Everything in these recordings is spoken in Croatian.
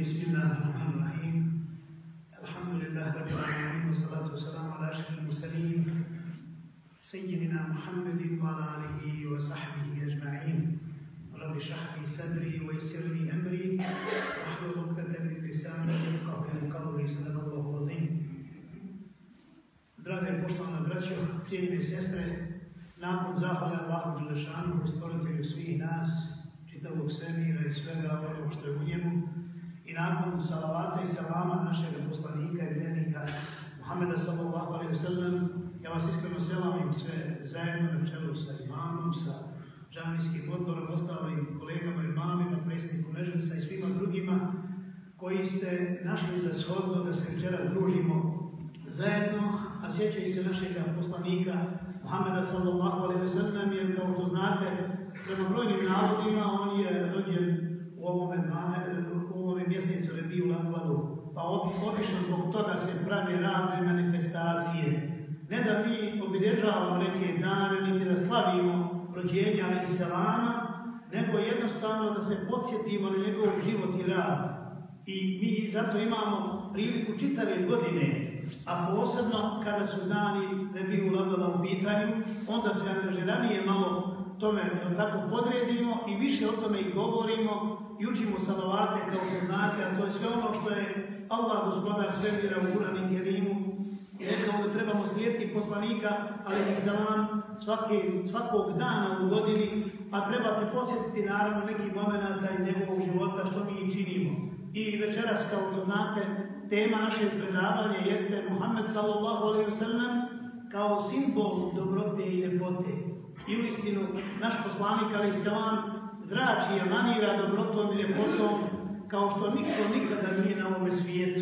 بسم الله الرحمن الرحيم. الحمد لله رب العالمين والصلاة والسلام على أشرف المرسلين سيدنا محمد وعلى آله وصحبه أجمعين. رب اشرح لي صدري ويسر لي أمري. واحلل عقدة من لساني يفقه قولي. صدق الله العظيم. Draga i poštovana braćo, cijenjene sestre, nakon zahvala Allahu Đelešanu, stvoritelju svih nas, čitavog svemira i svega onog što je u njemu, i nakon salavata i salama našeg poslanika i vjernika Muhammeda sallallahu alaihi sallam, ja vas iskreno selamim sve zajedno na čelu sa imamom, sa džamijskim odborom, ostalim kolegama i imamima, predsjedniku Neželsa i svima drugima koji ste našli za shodno da se večera družimo zajedno, a sjećaju se našeg poslanika Muhammeda sallallahu alaihi sallam, jer kao što znate, prema brojnim navodima on je rođen u ovome, u ovome mjesecu Rebiju Langvalu, pa otišao zbog toga se prave razne manifestacije. Ne da mi obilježavamo neke dane, niti da slavimo rođenja i salama, nego jednostavno da se podsjetimo na njegov život i rad. I mi zato imamo priliku čitave godine a posebno kada su dani Rebiju Langvala u pitanju, onda se angažiranije malo tome tako podredimo i više o tome i govorimo i učimo salavate kao što znate, a to je sve ono što je Allah gospodar svemira u Kurani Kerimu i rekao da trebamo slijediti poslanika, ali i salam svaki, svakog dana u godini, a treba se podsjetiti naravno nekih momenata iz njegovog života što mi i činimo. I večeras, kao što znate, tema našeg predavanja jeste Muhammed sallallahu alaihi kao simbol dobrote i ljepote. I istinu, naš poslanik alaihi sallam zrači je manira dobrotom i ljepotom kao što niko nikada nije na ovome svijetu.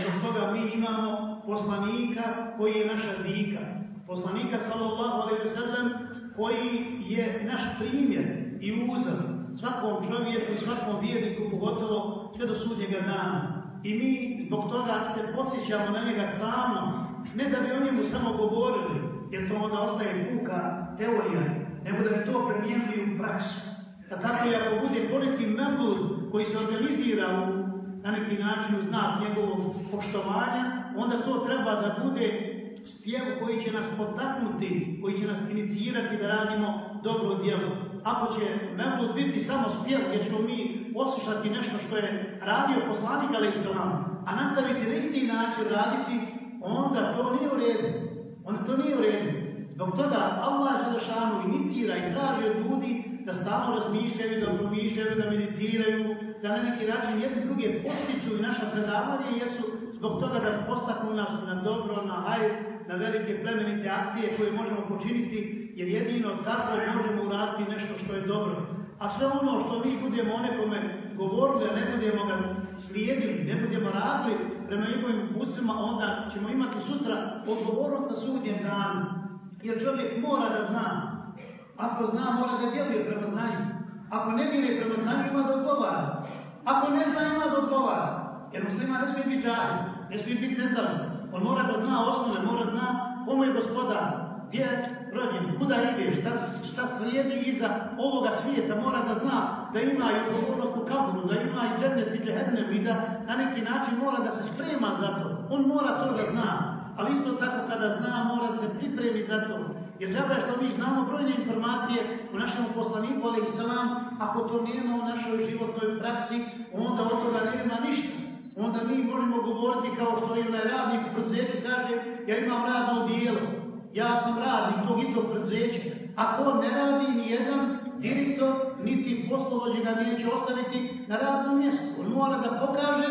Zbog toga mi imamo poslanika koji je naša dika. Poslanika sallallahu alaihi sallam koji je naš primjer i uzor svakom čovjeku i svakom vjerniku, pogotovo sve do sudnjega dana. I mi zbog toga se posjećamo na njega stalno, ne da bi o njemu samo govorili, jer to onda ostaje puka teorija, nego da to primijenili u praksu. Pa tako i ako bude poneki membur koji se organizira u, na neki način u znak njegovog poštovanja, onda to treba da bude spjev koji će nas potaknuti, koji će nas inicirati da radimo dobro djelo. Ako će membur biti samo spjev gdje ćemo mi oslušati nešto što je radio poslanik ali a nastaviti na isti način raditi, onda to nije u redu. Onda to nije u redu. Zbog toga Allah Želešanu inicira i traži od ljudi da stalno razmišljaju, da promišljaju, da meditiraju, da na neki način jedni druge potiču i naša predavanja jesu zbog toga da postaknu nas na dobro, na hajr, na velike plemenite akcije koje možemo počiniti, jer jedino tako možemo uraditi nešto što je dobro. A sve ono što mi budemo o nekome govorili, a ne budemo ga slijedili, ne budemo radili prema njegovim ustima, onda ćemo imati sutra odgovornost na sudnjem danu. Jer čovjek mora da zna. Ako zna, mora da djeluje prema znanju. Ako ne djeluje prema znanju, ima da odgovara. Ako ne zna, ima da odgovara. Jer muslima ne smije biti džahil, ne smije biti nezdalica. On mora da zna osnove, mora da zna komu je gospodar, gdje je rođen, kuda ide, šta, šta slijedi iza ovoga svijeta, mora da zna da ima i odgovornost u da ima i džennet i džehennem i da na neki način mora da se sprema za to. On mora to da zna, ali isto tako kada zna mora se pripremi za to. Jer džaba što mi znamo brojne informacije u našem poslaniku, ali i salam, ako to nema u našoj životnoj praksi, onda od toga nema ništa. Onda mi možemo govoriti kao što je onaj radnik u kaže, ja imam radno dijelo, ja sam radnik tog i tog preduzeća. Ako ne radi ni jedan direktor, niti poslovođe ga neće ostaviti na radnom mjestu. On mora da pokaže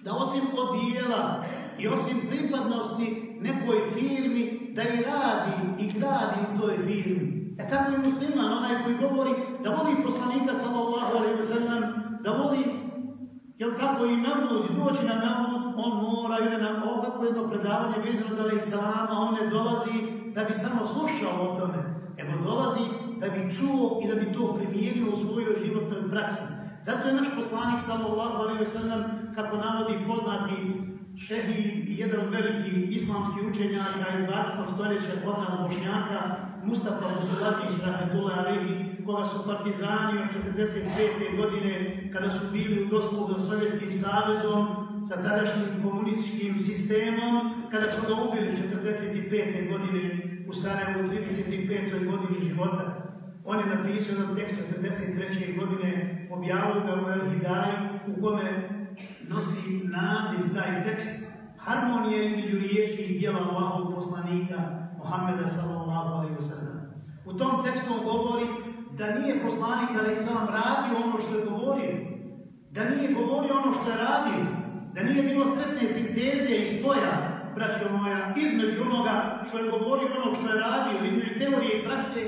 da osim odijela i osim pripadnosti nekoj firmi, da i radi i gradi u toj firmi. E tako je musliman, onaj koji govori da voli poslanika sallallahu alaihi wa sallam, da voli Jel tako i navod, doći na navod, on mora ili na ovako jedno predavanje vezano za Islama, on ne dolazi da bi samo slušao o tome, nego dolazi da bi čuo i da bi to primijenio u svojoj životnoj praksi. Zato je naš poslanik sallallahu alejhi ve kako navodi poznati šehi i jedan veliki islamski učenjak iz 20. stoljeća od nas Bošnjaka Mustafa Musuladžić rahmetullahi alejhi koga su partizani od 45. godine, kada su bili u doslugu Sovjetskim savezom, sa tadašnjim komunističkim sistemom, kada su ga ubili 45. godine u Sarajevu, 35. godini života. On je napisao jedan tekst 43. godine, objavio ga u El Hidai, u kome nosi naziv taj tekst Harmonija između riječi i djela Allahovog poslanika Muhammeda sallallahu alaihi. U tom tekstu govori da nije poslanik ali sam radio ono što je govorio, da nije govorio ono što je radio, da nije bilo sretne sinteze i spoja, braćo moja, između onoga što je govorio ono što je radio, između teorije i prakse,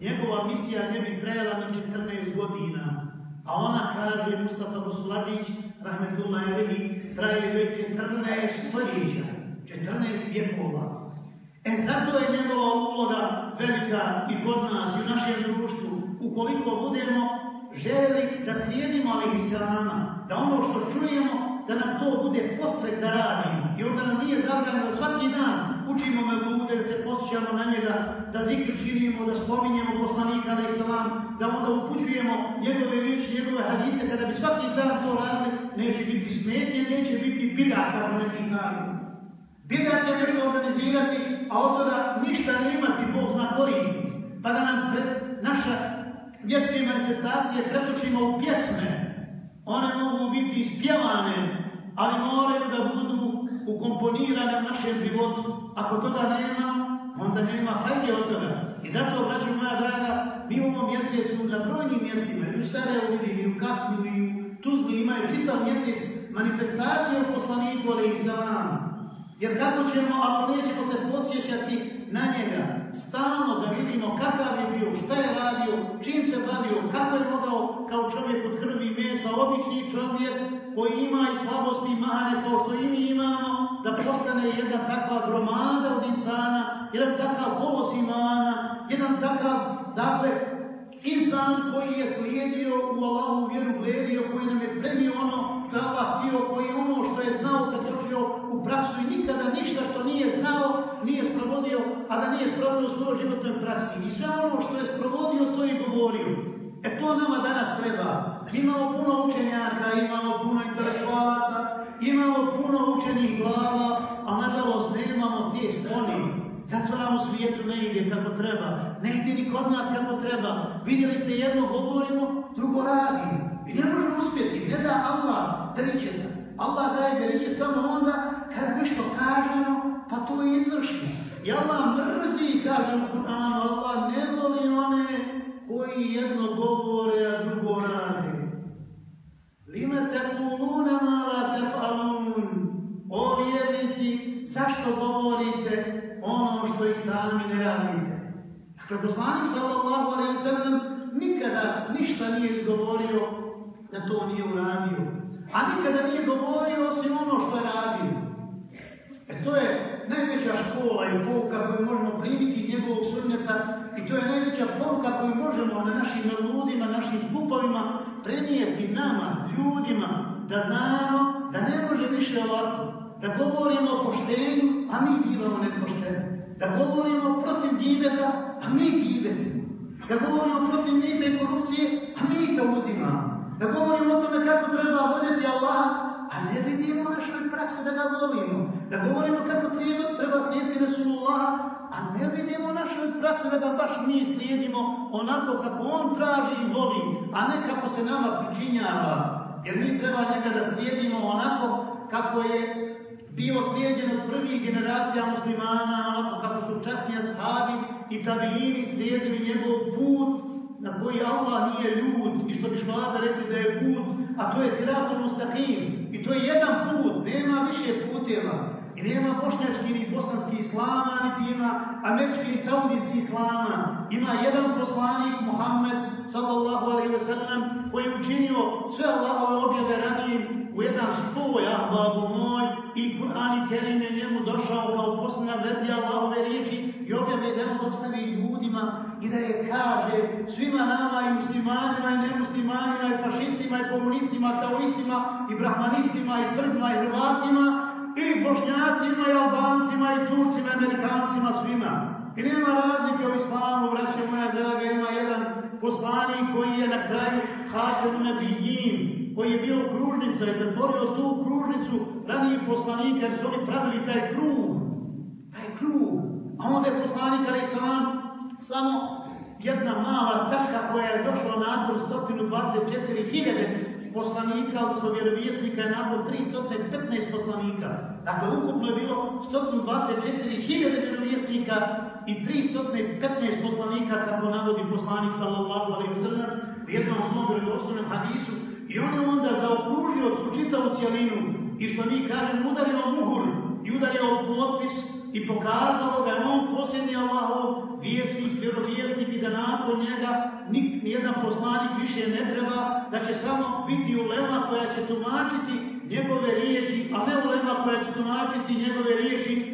njegova misija ne bi trajala na 14 godina. A ona kaže, Mustafa Bosuladić, rahmetullah Elehi, traje već 14 stoljeća, 14 vjekova. E zato je njegova uloga velika i kod nas i u našem društvu. Ukoliko budemo željeli da slijedimo ali Islama, da ono što čujemo, da nam to bude postrek da radimo. I onda nam nije zabranjeno da svaki dan učimo me da se posjećamo na njega, da zikr činimo, da spominjemo poslanika na Islam, da onda upućujemo njegove riječi, njegove hadise, kada bi svaki dan to radili, neće biti smetnje, neće biti bidat, kako neki kažu. Bidat je nešto organizirati, a od toga ništa ne imati, Bog zna koristi. Pa da nam pre, naša vjetske manifestacije pretočimo u pjesme. One mogu biti ispjevane, ali moraju da budu ukomponirane u našem životu. Ako toga nema, onda nema fajde od toga. I zato, braću moja draga, mi u ovom mjesecu na brojnim mjestima, i u Sarajevu i u Kapnju i u Tuzli imaju čitav mjesec manifestacije u poslaniku, ali i. Jer kako ćemo, ako nećemo se podsjećati na njega, stalno da vidimo kakav je bio, šta je radio, čim se bavio, kako je mogao kao čovjek od krvi i mesa, obični čovjek koji ima i slabosti i mane kao što i mi imamo, da postane jedna takva gromada od insana, jedan takav polos imana, jedan takav, dakle, insan koji je slijedio u Allahu vjeru gledio, koji nam je prenio ono što je Allah htio, koji je ono što je znao pretočio u praksu i nikada ništa što nije znao nije sprovodio, a da nije sprovodio u svojoj životnoj praksi. I sve ono što je sprovodio, to je govorio. E to nama danas treba. Imamo puno učenjaka, imamo puno intelektualaca, imamo puno učenih glava, a nažalost nemamo te sponi. Zato nam u svijetu ne ide kako treba. Ne ide ni kod nas kako treba. Vidjeli ste jedno govorimo, drugo radimo. I ne možemo uspjeti. Ne da Allah beričeta. Allah daje beričet samo onda kada nešto kažemo, pa to je izvršno. I Allah mrzi, kaže u Kur'anu, Allah ne voli one koji jedno govore, a drugo rade. Lima tekuluna ma la tefalun. O vjernici, zašto govorite ono što i sami ne radite? Dakle, poslanik sallallahu alaihi sallam nikada ništa nije izgovorio da to nije uradio. A nikada nije govorio osim ono što je radio. E to je najveća škola i pouka koju možemo primiti iz njegovog sunneta i to je najveća pouka koju možemo na našim ljudima, našim skupovima prenijeti nama, ljudima, da znamo da ne može više ovako, da govorimo o poštenju, a mi bivamo nepošteni, da govorimo protiv gibeta, a mi gibetimo, da govorimo protiv mita i korupcije, a mi to uzimamo, da govorimo o tome kako treba voljeti Allah, a ne vidimo u našoj praksi da ga volimo. Da govorimo kako treba, treba slijediti Resulullah, a ne vidimo u našoj praksi da ga baš mi slijedimo onako kako on traži i voli, a ne kako se nama pričinjava. Jer mi treba njega da slijedimo onako kako je bio slijedjen od prvih generacija muslimana, onako kako su časni ashabi i tabijini slijedili njegov put na koji Allah nije ljud i što bi švada rekli da je put, a to je siratul mustaqim. I to je jedan put, nema više puteva. I nema bošnjački ni bosanski islama, niti ima američki saudijski islama. Ima jedan poslanik, Muhammed, sallallahu alaihi wa sallam, koji je učinio sve Allahove objave ranije u jedan spoj, ahbabu moj, i Kur'an i Kerim je njemu došao kao posljedna verzija Allahove riječi i objave da on dostavi ljudima i da je kaže svima nama i muslimanima i nemuslimanima i fašistima i komunistima, taoistima i brahmanistima i srbima i hrvatima i bošnjacima i albancima i turcima i amerikancima svima. I nema razlike u islamu, braće moja draga, ima jedan poslanik koji je na kraju Hatem Nebijin, koji je bio kružnica i zatvorio tu kružnicu ranijih poslanika jer su oni pravili taj krug. Taj krug. A onda je poslanik Ali Salam samo jedna mala tačka koja je došla nakon 124.000 poslanika, odnosno vjerovjesnika je nakon 315 poslanika. Dakle, ukupno je bilo 124.000 vjerovjesnika i 315 poslanika, kako navodi poslanik sallallahu alaihi sallam, u jednom svom vjerovostvenom hadisu. I on je onda zaokružio tu čitavu cijelinu i što mi kažemo udario muhur i udario potpis i pokazalo da je on posljednji Allahov vjesnik, vjerovjesnik i da nakon njega nijedan poslanik više ne treba, da će samo biti ulema koja će tumačiti njegove riječi, a ne ulema koja će tumačiti njegove riječi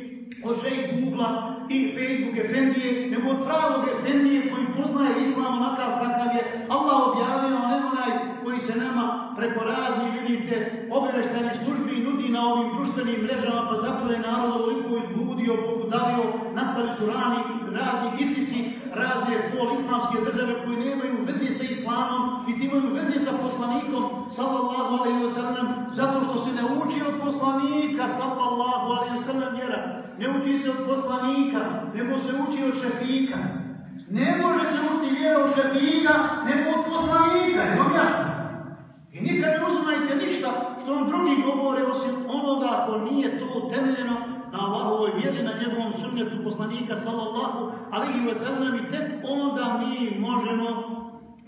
od šejh Google i Facebook Efendije, nego od pravog Efendije koji poznaje islam onakav kakav je Allah objavio, a ne onaj koji se nama preko razni, vidite, obješteni službi nudi na ovim društvenim mrežama, pa zato je narod ovoliko izbudio, popudavio, nastali su rani, razni isisi, razne fol islamske države koji nemaju veze sa islamom, niti imaju veze sa poslanikom, sallallahu alaihi wa sallam, zato što se ne uči od poslanika, sallallahu alaihi wa sallam, vjera. Ne uči se od poslanika, nego se uči od šefika. Ne može se uči vjera od šefika, nego od poslanika, je vam jasno? I nikad ne uzmajte ništa što vam drugi govore osim onoga ako nije to utemeljeno na Allahovoj vjeri, na njegovom sunnetu poslanika sallallahu alaihi wa sallam i tek onda mi možemo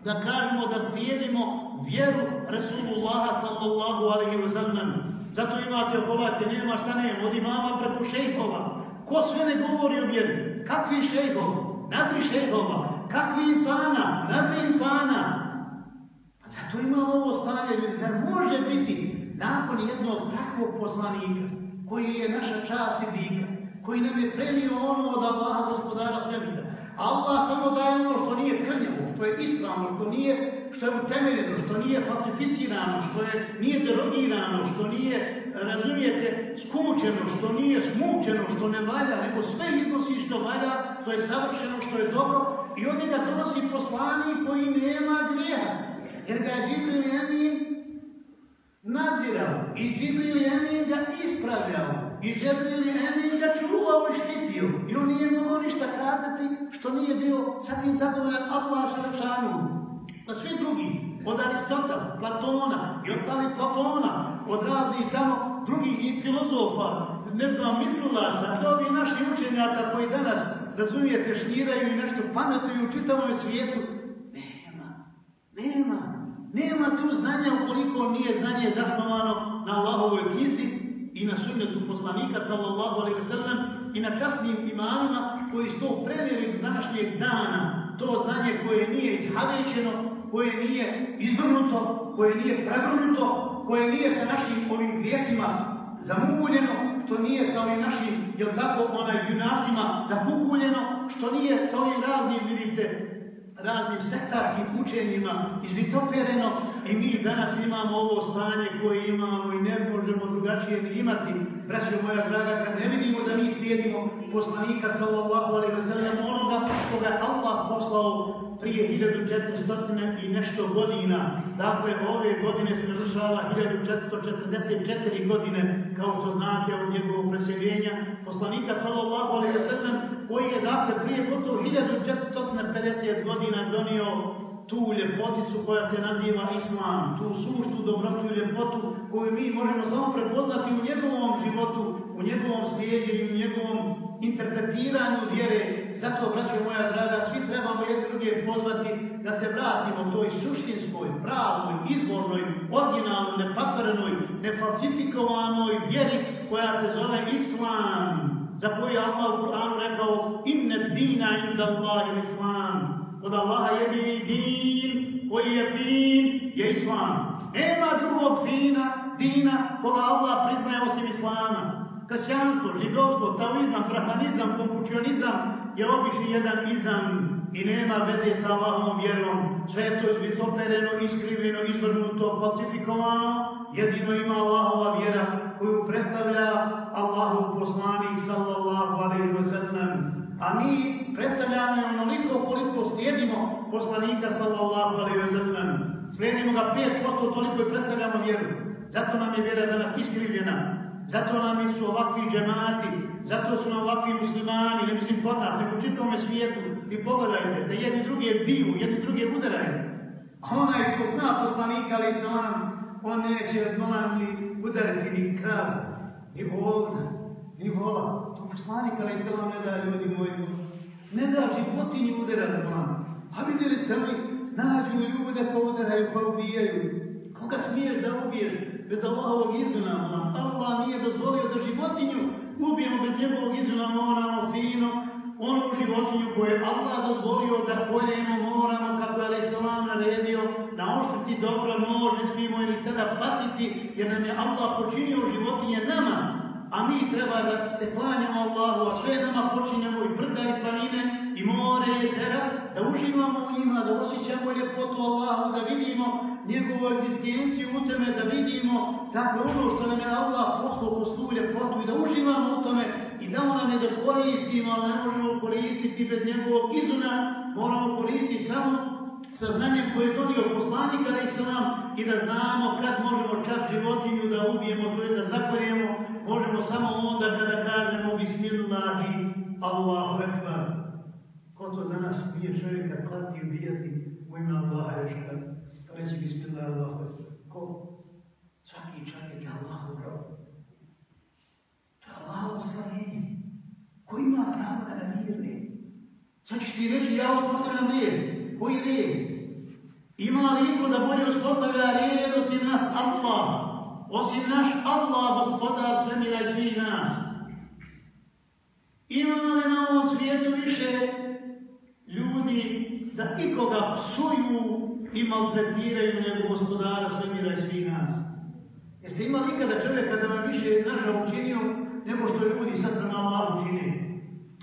da kažemo da slijedimo vjeru Resulullaha sallallahu alaihi wa sallam. Zato imate, pogledajte, nema šta nema, od imama preko šejhova. Ko sve ne govori o vjeri? Kakvi šejhova? Nadri šejhova? Kakvi insana? Nadri insana? Zato ima ovo stanje, ljudi, zar može biti nakon jednog takvog poslanika, koji je naša čast i dika, koji nam je prenio ono od Allaha gospodara svemira. Allah samo daje ono što nije krnjavo, što je ispravno, što nije što je utemeljeno, što nije falsificirano, što je nije derogirano, što nije, razumijete, skučeno, što nije smučeno, što ne valja, nego sve iznosi što valja, što je savršeno, što je dobro i od njega donosi poslani koji nema grijeha. Jer ga je Džibril Emin nadzirao i Džibril Emin ga ispravljao i Džibril Emin ga čuvao i štitio i on nije mogao ništa kazati što nije bilo sa tim zadovoljan Allah Želečanu. Pa svi drugi, od Aristotela, Platona i ostali plafona, od raznih tamo drugih i filozofa, ne znam, mislilaca, novi naši učenjaka koji danas, razumijete, šniraju i nešto pametuju u čitavom svijetu, nema, nema, nema tu znanja ukoliko nije znanje zasnovano na Allahovoj knjizi i na sunnetu poslanika sallallahu alaihi sallam i na časnim imamima koji su to prenijeli do današnjeg dana, to znanje koje nije izhavećeno, koje nije izvrnuto, koje nije prevrnuto, koje nije sa našim ovim grijesima zamuguljeno, što nije sa ovim našim, jel tako, onaj junasima zakukuljeno, što nije sa ovim raznim, vidite, raznim sektarskim učenjima izvitopereno i mi danas imamo ovo stanje koje imamo i ne možemo drugačije ni imati. Braćo moja draga, kad ne vidimo da mi slijedimo poslanika sallallahu alaihi wa sallam, onoga koga Allah poslao prije 1400 i nešto godina. Dakle, ove godine se narušava 1444 godine, kao što znate od njegovog preseljenja. Poslanika sallallahu alaihi wa sallam, koji je dakle prije gotovo 1450 godina donio tu ljepoticu koja se naziva Islam, tu suštu dobrotu i ljepotu koju mi možemo samo prepoznati u njegovom životu, u njegovom slijedjenju, u njegovom interpretiranju vjere. Zato, braćo moja draga, svi trebamo jedni druge pozvati da se vratimo toj suštinskoj, pravnoj, izvornoj, originalnoj, nepatvorenoj, nefalsifikovanoj vjeri koja se zove Islam, za koju je Allah u Kur'anu rekao inne dina inda Allahi Islam. Od Allaha jedini din koji je fin je Islam. Nema drugog fina, dina koga Allah priznaje osim Islama. Kršćanstvo, židovstvo, taoizam, brahmanizam, konfučionizam je obični jedan izam i nema veze sa Allahom vjerom. Sve je to izvitopereno, iskrivljeno, izvrnuto, falsifikovano. Jedino ima Allahova vjera koju predstavlja Allahov poslanik sallallahu alaihi wa sallam. A mi predstavljamo onoliko koliko slijedimo poslanika sallallahu alaihi wa sallam. Slijedimo ga 5% toliko i predstavljamo vjeru. Zato nam je vjera danas iskrivljena. Zato nam su ovakvi džemati, zato su nam ovakvi muslimani, ne mislim kod nas, nego čitavome svijetu. I pogledajte, da jedni druge biju, jedni druge udaraju. A onaj ko zna poslanika, ali salam, on neće bolan ni udariti ni krav, ni ovna, ni vola. To poslanik, ali salam, ne da ljudi moji. Ne da životinji udarati bolan. A vidjeli ste li, nađu ljude pa udaraju, pa ubijaju. Koga smiješ da ubiješ bez Allahovog izuna? Allah nije dozvolio da životinju ubijemo bez njegovog izuna, moramo fino, onu životinju koju je Allah dozvolio da koljemo, moramo, kako je Salam naredio, na oštiti dobro nož, ne smijemo ili tada patiti, jer nam je Allah počinio životinje nama, a mi treba da se klanjamo Allahu, a sve nama počinjemo i brda i planine, i more, i jezera, da uživamo u njima, da osjećamo ljepotu Allahu, da vidimo njegovu egzistenciju u tome, da vidimo dakle ono što nam je Allah poslao kroz tu ljepotu i da uživamo u tome i da nam je da koristimo, ali ne možemo koristiti bez njegovog izuna, moramo koristiti samo sa znanjem koje je donio poslanik nam i da znamo kad možemo čak životinju da ubijemo, to je da zakorijemo, možemo samo onda kada kažemo Bismillahi Allahu Ekber. Ko to danas nije čovjek da ubijati u ime Allaha još Bismillahi Allahu Ekber? Ko? Svaki čovjek je Allahu rob. To je Allahu stvarenje. Ko ima pravo da ga vjeruje? Sad ćeš ti reći, ja uspostavljam. Koji? Ima li iko da bolje uspostavlja rijed osim nas Allah? Osim naš Allah, gospodar svemira i svih nas. Li na ovom svijetu više ljudi da ikoga psuju i maltretiraju nego gospodara svemira i svih nas? Jeste imali ikada čovjeka da vam više nažal učinio nego što ljudi sad prema Allah učine?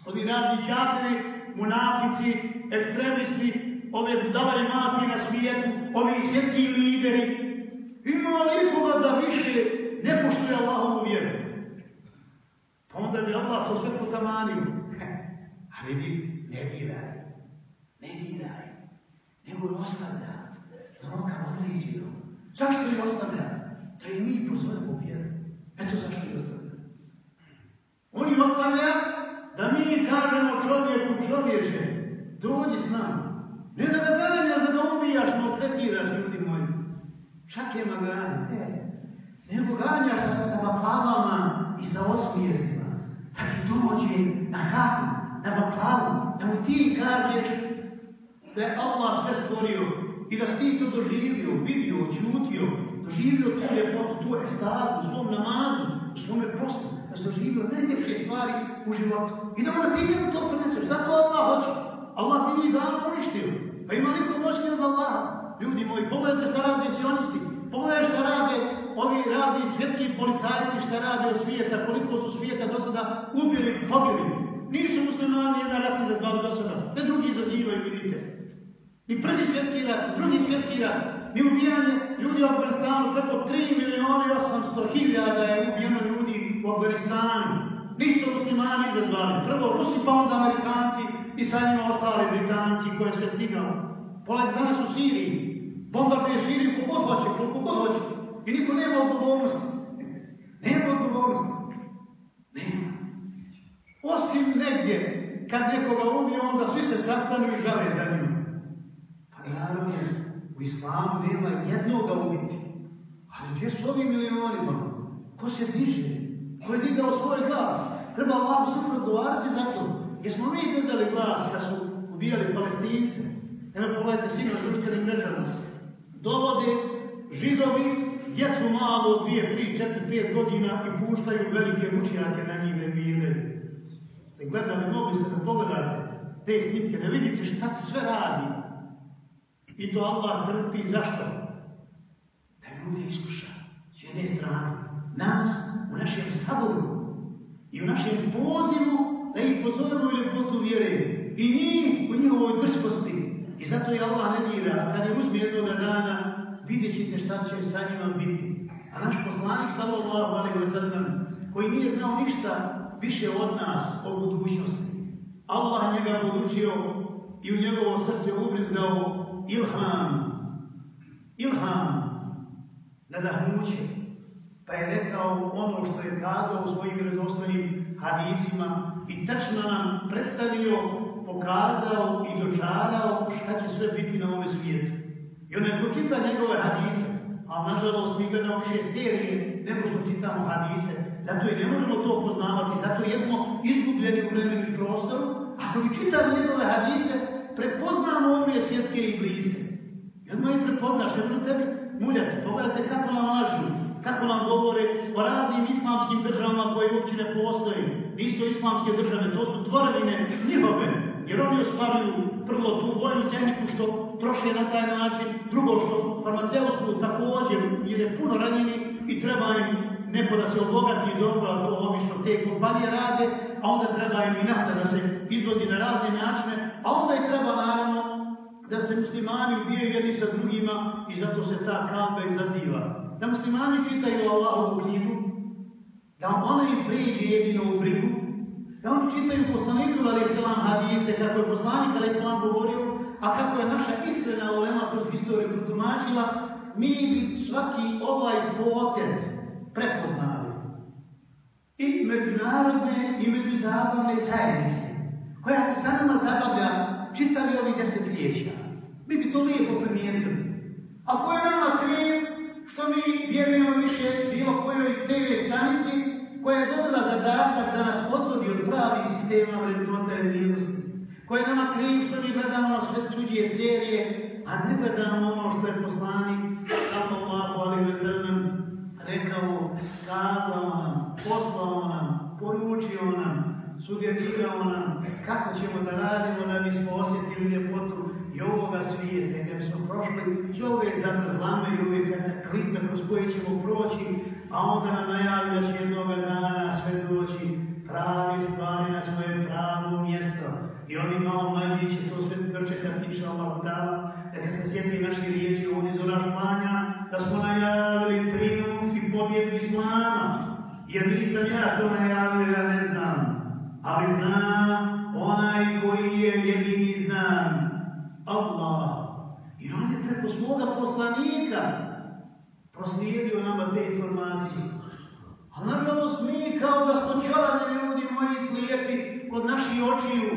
Ovi radni čakri, munafici, ekstremisti, ove budale mafije na svijetu, ovi svjetski lideri. Ima li da više ne poštuje Allahovu vjeru? Pa onda bi Allah to sve potamanio. A vidi, ne diraj, ne diraj, nego je ostavlja da roka određeno. Zašto je ostavlja? Da i mi pozovemo vjeru. Eto zašto je ostavlja. On je ostavlja da mi kažemo čovjeku čovječe, dođi s nama. Ne da ga ganjaš, da ga ubijaš, maltretiraš, ljudi moji. Čak je maganje, ne. Nego ganjaš sa baklavama i sa osmijesima. Da ti dođe na kapu, na baklavu, da mu ti kažeš da je Allah sve stvorio i da si ti to doživio, vidio, čutio, doživio tu ljepotu, tu ekstazu, svom namazu, u svome postu, da si doživio najljepše stvari u životu. I da onda ti njemu to prineseš. Zato Allah hoće. Allah ti nije dan poništio. Pa ima li ko moćni od Allaha? Ljudi moji, pogledajte šta rade sionisti, pogledajte šta rade ovi razni svjetski policajci, šta rade od svijeta, koliko su svijeta do sada ubili, pobili. Nisu muslimani jedan rat izazvali do sada, sve drugi izazivaju, vidite. Ni prvi svjetski rat, drugi svjetski rat, ni ubijanje ljudi u Afganistanu, preko 3 miliona i 800 hiljada je ubijeno ljudi u Afganistanu. Nisu muslimani izazvali. Prvo Rusi, pa onda Amerikanci i sa njima ostali Britanci koje sve stigao. Polazi danas u Siriji. Bombarduje Siriju kogod hoće, koliko god hoće. I niko nema odgovornosti. Nema odgovornosti. Nema. Osim negdje, kad nekoga ubije, onda svi se sastanu i žale za njima. Pa naravno, u islamu nema jednoga ubiti. Ali gdje su ovi milionima? Ko se diže? Ko je digao svoj glas? Treba Allah sutra odgovarati za to. Jesmo mi dizali glas kad su ubijali palestince? Evo pogledajte na društvenim mrežama. Dovode židovi djecu malo od dvije, tri, četiri, pet godina i puštaju velike mučijake na njih da bile. Gledali, mogli ste da pogledate te snimke, da vidite šta se sve radi. I to Allah trpi. Zašto? Da ljudi iskuša s jedne strane. Nas u našem saboru i u našem pozivu da ih pozovemo u ljepotu vjere i njih u njihovoj drskosti. I zato je Allah ne dira, kad je uzme jednoga dana, vidjet ćete šta će sa njima biti. A naš poslanik, sallallahu alaihi wa sallam, koji nije znao ništa više od nas o budućnosti, Allah njega podučio i u njegovo srce ubrizgao ilham, ilham, nadahnuće. Pa je rekao ono što je kazao u svojim vjerodostojnim hadisima i tačno nam predstavio, pokazao i dočarao šta će sve biti na ovome svijetu. I onaj ko njegove hadise, a nažalost mi gledamo više serije nego što čitamo hadise, zato i ne možemo to poznavati, zato jesmo izgubljeni u vremenu i prostoru, ako bi čitamo njegove hadise, prepoznamo ove svjetske iblise. I odmah ih prepoznaš, jer u tebi muljati. Pogledajte kako nam lažu, kako nam govore o raznim islamskim državama koje uopće ne postoji. Nisu islamske države, to su tvorevine njihove, jer oni ostvaruju prvo tu vojnu tehniku što troše na taj način, drugo što farmaceutsku također, jer je puno ranjeni i treba im neko da se obogati i dobro, to obično te kompanije rade, a onda treba im i nasa da se izvodi na razne načine, a onda i treba naravno da se muslimani ubijaju jedni sa drugima i zato se ta kampa izaziva. Da muslimani čitaju Allahovu knjigu, da ona im priđe u brigu, da oni čitaju poslaniku ali selam hadise, kako je poslanik ali selam govorio, a kako je naša iskrena ulema kroz historiju protumačila, mi bi svaki ovaj potez prepoznali. I međunarodne i međuzabavne zajednice, koja se sa nama zabavlja čitavi ovih desetljeća. Mi bi to lijepo primijetili. A ko je nama kriv što mi vjerujemo više bilo kojoj TV stanici koja je dobila zadatak da nas odvodi od pravih sistema vrednota i. Koja je nama kriv što mi gledamo sve tuđe serije, a ne gledamo ono što je poslanik sallallahu alaihi ve sellem rekao, kazao nam, poslao nam, poručio nam, sugerirao nam kako ćemo da radimo da bismo osjetili ljepotu i ovoga svijeta da bismo prošli i ove zavrzlame i ove kataklizme kroz koje ćemo proći, a onda nam najavi da će jednog dana sve doći pravi stvari na svoje pravo mjesto. I oni malo mlađi će to sve dočekati, inša Allah, da, kad se sjeti naši riječi ovdje iz Orašpanja, da smo najavili triumf i pobjedu Islama. Jer nisam ja to najavio, ja ne znam. Ali zna onaj koji je jedini znan. Allah. I on je preko svoga poslanika proslijedio nama te informacije. A nažalost mi kao da smo čorani ljudi moji slijepi kod naših očiju.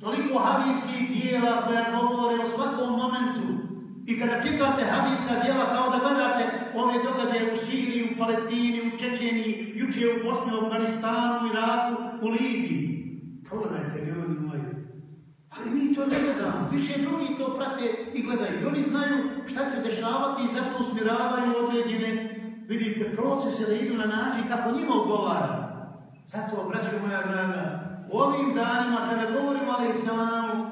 Toliko hadijskih dijela koja govore o svakom momentu. I kada čitate hadijska dijela kao da gledate ove događaje u Siriji, u Palestini, u Čečeniji, juče u Bosni, u Afganistanu, Iraku, u Libiji. Pogledajte ljudi moji. Ali mi to ne gledamo. Više drugi to prate i gledaju. I oni znaju šta se dešavati i zato usmjeravaju određene, vidite, procese da idu na način kako njima odgovara. Zato, braćo moja draga, u ovim danima kada govorimo ali islamu,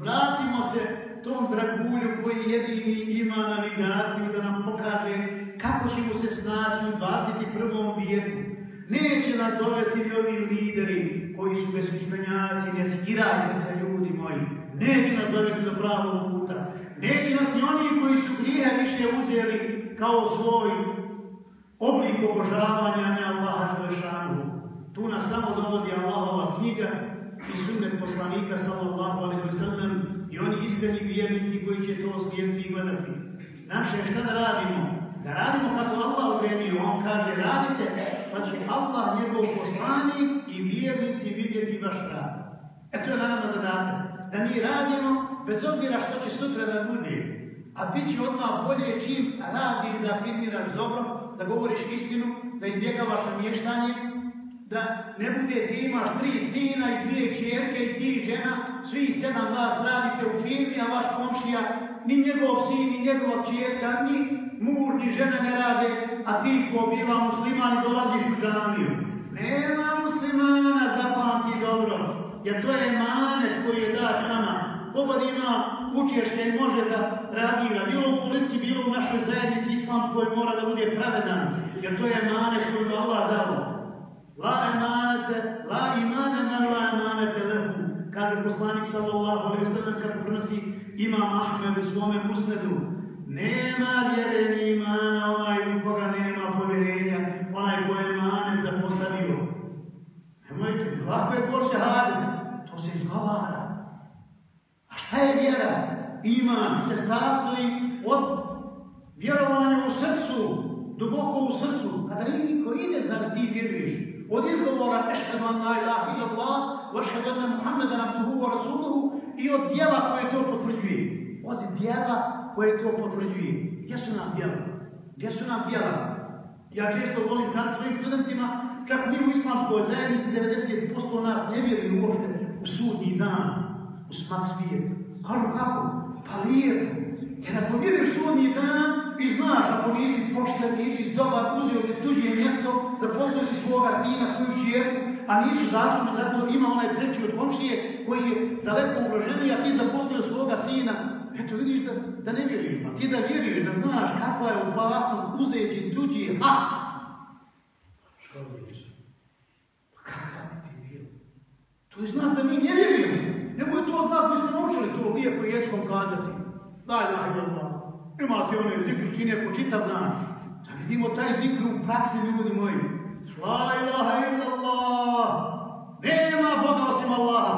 vratimo se tom dragulju koji jedini ima navigaciju da nam pokaže kako ćemo se snaći u 21. vijeku. Neće nas dovesti ni ovi lideri koji su besmišljenjaci, ne skirajte se ljudi moji. Neće nas dovesti do pravog puta. Neće nas ni oni koji su grije više uzeli kao svoj oblik obožavanja ne Allaha Želešanu. Tu nas samo dovodi Allahova knjiga i sunnet poslanika sallallahu alaihi wa sallam i oni iskreni vjernici koji će to slijediti i gledati. Naše šta da radimo? Da radimo kako Allah odredio. On kaže radite, pa će Allah, njegov poslanik i vjernici vidjeti vaš rad. E to je na nama zadatak. Da mi radimo, bez obzira što će sutra da bude. A bit će odmah bolje čim radiš da afirmiraš dobro, da govoriš istinu, da izbjegavaš namještanje, da ne bude ti imaš tri sina i dvije čerke i ti žena, svi sedam vas radite u firmi, a vaš komšija, ni njegov sin, ni njegova čerka, ni muž, ni žena ne rade, a ti ko biva musliman i dolaziš u džamiju. Nema muslimana, zapamti dobro, jer to je manet koji je dat nama. Kogod ima učešće i može da reagira, bilo u policiji, bilo u našoj zajednici islamskoj mora da bude pravedan, jer to je manet koji Allah dao. La emanete, la imane man la emanete lehu. Kaže poslanik sallallahu alaihi sallam kako prenosi imam Ahmed u svome musnedu. Nema vjere ni imana onaj u koga nema povjerenja, onaj ko je manet zapostavio. Nemojte, lako je ko se hadi, to se izgovara. Šta je vjera? Iman se sastoji od vjerovanja u srcu, duboko u srcu. Kada niko i ne zna da ti vjeruješ, od izgovora ešhedu an la ilaha illallah, wa ešhedu anna Muhammeden abduhu wa rasuluhu i od dijela koje to potvrđuje. Od dijela koje to potvrđuje. Gdje su nam dijela? Gdje su nam dijela? Ja često volim kazati svojim studentima, čak mi u islamskoj zajednici 90% nas ne vjeruju uopšte u sudnji dan, u smak svijetu. Kažu kako? Pa lijepo. Jer ako vidiš sudnji dan i znaš ako nisi pošten, nisi dobar, uzeo tuđe mjesto, zaposlio si svoga sina, svoju čijerku, a nisu zaslužni, zato ima onaj preći od komšije koji je daleko ugroženiji, a ti zaposlio svoga sina. Eto vidiš da, da ne vjeruješ, a ti da vjeruješ, da znaš kakva je opasnost uzeći tuđi ha! Što vidiš? Pa kakva bi ti bilo? To je znak da mi ne vjerujemo. Nego je to nas koji smo naučili to lijepo ječkom kazati. Daj, daj, daj, daj. Imate one zikru čine po čitav dan. Da vidimo taj zikru u praksi, ljudi moji. La ilaha illallah. Nema Boga osim Allaha.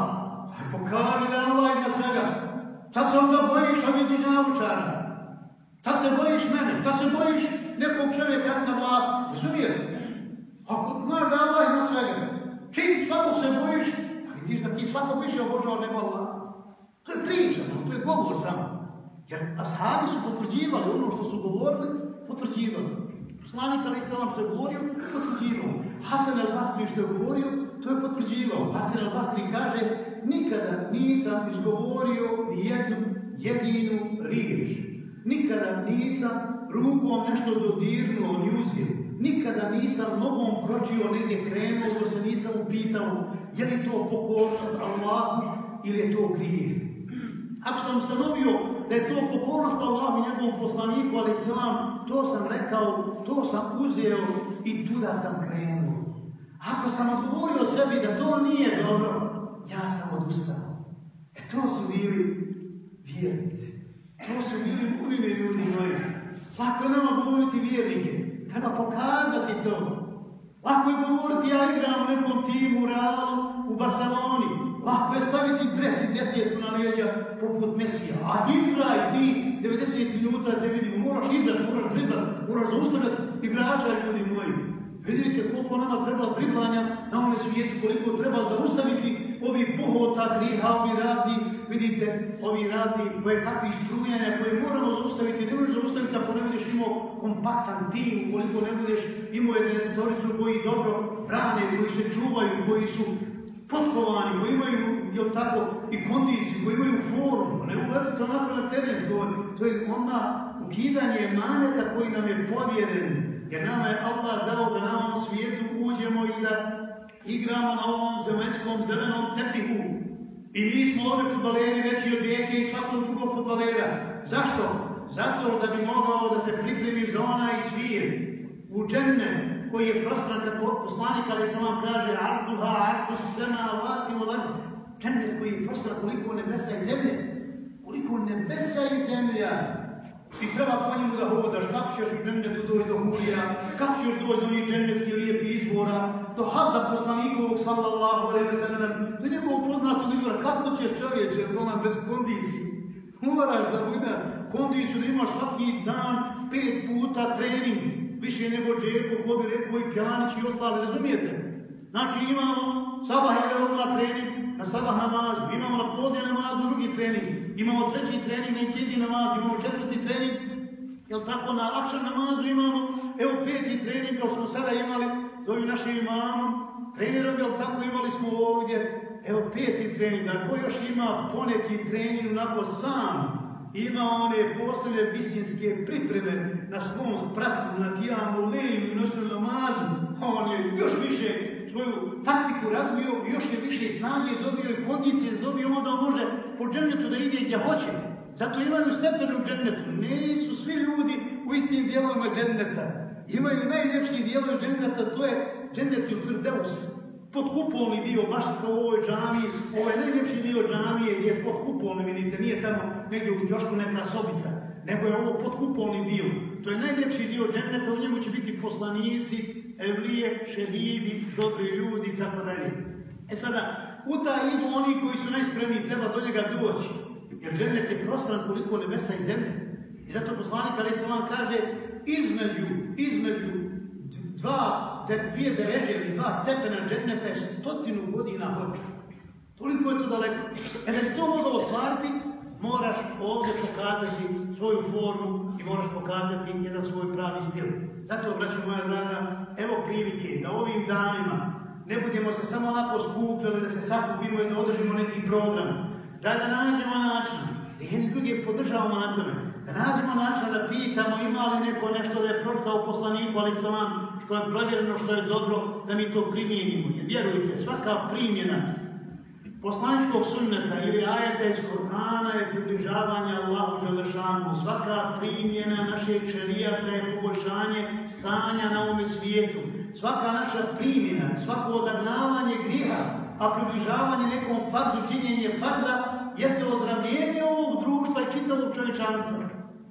Aj pokaži da Allah ima svega. Šta se onda bojiš ovih dunjavučara? Šta se bojiš mene? Šta se bojiš nekog čovjeka na vlast? Razumijete? Ako znaš da Allah ima svega, čim svakog se bojiš, a vidiš da ti svakog više obožava nego Allah. To je priča, to je govor samo. Jer ashabi su potvrđivali ono što su govorili, potvrđivali. Poslanik Ali što je govorio, potvrđivao. Hasan al Basri što je govorio, to je potvrđivao. Hasan al Basri kaže, nikada nisam izgovorio jednu jedinu riječ. Nikada nisam rukom nešto dodirnuo ni uzio. Nikada nisam nogom kročio negdje krenuo, dok se nisam upitao je li to pokornost Allahu ili je to grijeh. Ako sam ustanovio da je to pokornost Allahu i njegovom poslaniku, ali islam, to sam rekao, to sam uzeo i tuda sam krenuo. Ako sam odgovorio sebi da to nije dobro, ja sam odustao. E to su bili vjernici. To su bili muvine ljudi moji. Lako nama govoriti vjernike. Treba pokazati to. Lako je govoriti ja igram u nekom timu u Realu, u Barceloni. Lako je staviti dres i desetku na leđa poput Mesija. A igraj ti 90 minuta te vidimo. Moraš igrat, moraš driblat, moraš zaustavljati igrača ljudi moji. Vidite koliko nama treba driblanja na ovome svijetu, koliko treba zaustaviti ovi pohota, griha, ovi razni, vidite, ovi razni koje kakvi strujanja koje moramo zaustaviti. Ne možeš zaustaviti ako ne budeš imao kompaktan tim, koliko ne budeš imao editoricu koji dobro brane, koji se čuvaju, koji su potkovani, koji imaju, jel tako, i kondiciju, koji imaju formu. Ne ulazite onako na teren, to, to je onda ukidanje maneta koji nam je povjeren. Jer nama je Allah dao da na ovom svijetu uđemo i da igramo na ovom zemaljskom zelenom tepihu. I mi smo ovdje futbaleri veći od rijeke i svakog drugog futbalera. Zašto? Zato da bi mogao da se pripremiš za onaj svijet. U dženne koji je prostran kako poslanik, ali sam vam kaže Arduha, Ardus, Sema, Alati, Olad. Dženne koji je prostran koliko nebesa i zemlje. Koliko nebesa i zemlja. I treba po njemu da hodaš, kako ćeš u džennetu doći do hurija, kako ćeš doći do njih džennetskih lijepih izbora, do hadda poslanikovog sallallahu alaihi wa sallam, do njegovog poznatog izbora, kako ćeš čovječe, ona bez kondicije. Moraš da bude kondiciju, da imaš svaki dan pet puta trening, više nego Džeko, ko bi rekao i Pjanić i ostali, razumijete? Znači imamo sabah je odmah trening, na sabah namazu, imamo na podne namazu drugi trening, imamo treći trening na ikindi namazu, imamo četvrti trening, jel tako, na akšan namazu imamo, evo peti trening, kao smo sada imali, s ovim našim imamom, trenerom, jel tako, imali smo ovdje, evo peti trening, ako još ima poneki trening, onako sam, ima one posebne visinske pripreme na svom spratu, na kijamu, leju i noćnom namazu, on je još više svoju taktiku razvio još je više snage dobio i kondicije dobio, onda može po džennetu da ide gdje hoće. Zato imaju stepen u džennetu. Nisu svi ljudi u istim dijelovima dženneta. Imaju najljepši dijelovi dženneta, to je džennet u Firdeus. Podkupolni dio, baš kao u ovoj džamiji, ovo je najljepši dio džamije je podkupolni, vidite, nije tamo negdje u Đošku neka sobica, nego je ovo podkupolni dio. To je najljepši dio dženneta, u njemu će biti poslanici, evlije, šehidi, dobri ljudi i tako dalje. E sada, u taj idu oni koji su najspremniji, treba do njega doći. Jer džennet je prostran koliko nebesa i zemlje. I zato poslanik Ali vam kaže između, između dva, dvije deređe ili dva stepena dženneta je stotinu godina hodi. Toliko je to daleko. E da bi to moglo ostvariti, moraš ovdje pokazati svoju formu i moraš pokazati jedan svoj pravi stil. Zato, braću moja draga, evo prilike da ovim danima ne budemo se samo onako skupljali, da se sakupimo i da održimo neki program. Daj da nađemo način, da jedni drugi podržavamo na tome. Da nađemo način da pitamo ima li neko nešto da je proštao poslaniku, ali sam što je provjereno, što je dobro, da mi to primijenimo. Jer vjerujte, svaka primjena poslaničkog sunneta ili ajeta iz Korana je približavanje Allahu Đelešanu. Svaka primjena našeg šerijata je poboljšanje stanja na ovome svijetu. Svaka naša primjena, svako odagnavanje griha, a približavanje nekom fardu, činjenje farza, jeste ozdravljenje ovog društva i čitavog čovječanstva.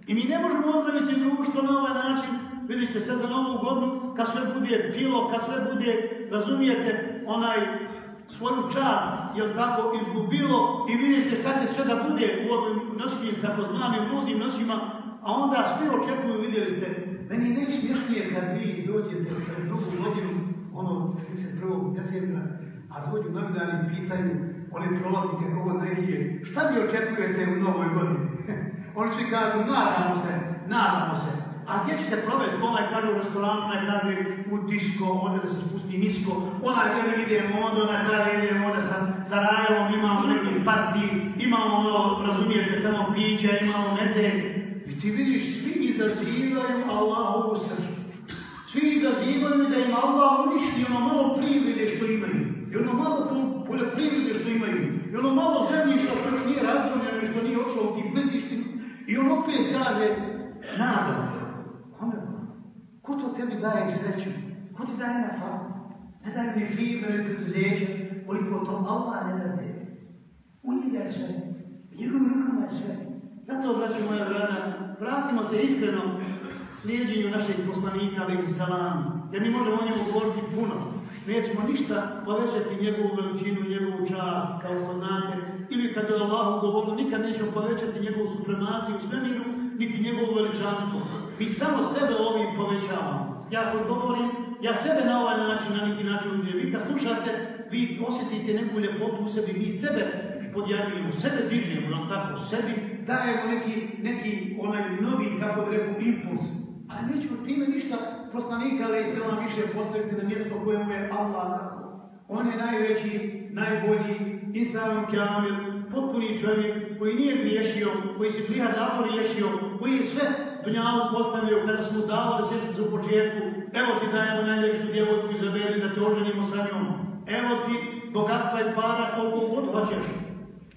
I mi ne možemo ozdraviti društvo na ovaj način, vidite sad za novu godinu, kad sve bude pilo, kad sve bude, razumijete, onaj svoju čast, jel tako, izgubilo i vidite šta će sve da bude u ovim noćnim takozvanim ludim noćima, a onda svi očekuju, vidjeli ste, meni je najsmješnije kad vi dođete pred drugu godinu, ono 31. decembra, a dođu novinari i pitaju, oni prolaznike ne ide, šta vi očekujete u novoj godini? oni svi kažu, nadamo se, nadamo se. A gdje ćete provesti? Onaj kaže u restoranu, onaj kaže u disko, onda da se spusti nisko, onaj kaže idemo onda, onaj kaže idemo onda sa, sa imamo neki partiji, imamo ono, razumijete, tamo piće, imamo meze. I ti vidiš, svi izazivaju Allahovu srđu. Svi izazivaju da im Allah uništi ono malo privrede što imaju. I ono malo poljoprivrede što imaju. I ono malo zemljišta što još nije razdrobljeno i što nije očeo u tim blizištima. I on opet kaže, nadam se, Ko to tebi daje sreću? Ko ti daje na famu? Ne daje mi firme ili preduzeće, koliko to Allah ne dade. U njega je sve. U njegovim rukama je sve. Zato, braći moja draga, vratimo se iskreno slijedjenju našeg poslanika, ali salam. Jer mi možemo o njemu govoriti puno. Nećemo ništa povećati njegovu veličinu, njegovu čast, kao što znate. Ili kad je Allahu govorilo, nikad nećemo povećati njegovu supremaciju u svemiru, niti njegovu veličanstvo. Mi samo sebe ovim povećavamo. Ja ako govorim, ja sebe na ovaj način, na neki način. Vi kad slušate, vi osjetite neku ljepotu u sebi, mi sebe podjavljujemo, sebe dižemo, no tako, sebi dajemo neki, neki onaj novi, kako bi rekao, impuls. Ali nećemo time ništa poslanika, ali se vam više postaviti na mjesto kojemu je Allah. On je najveći, najbolji, Isavim Kamil, potpuni čovjek koji nije griješio, koji se prija davo riješio, koji je sve dunjalu postavio kada smo davali sjetnicu u početku. Evo ti dajemo najljepšu djevojku Izabeli da te oženimo sa njom. Evo ti bogatstva i para koliko god hoćeš.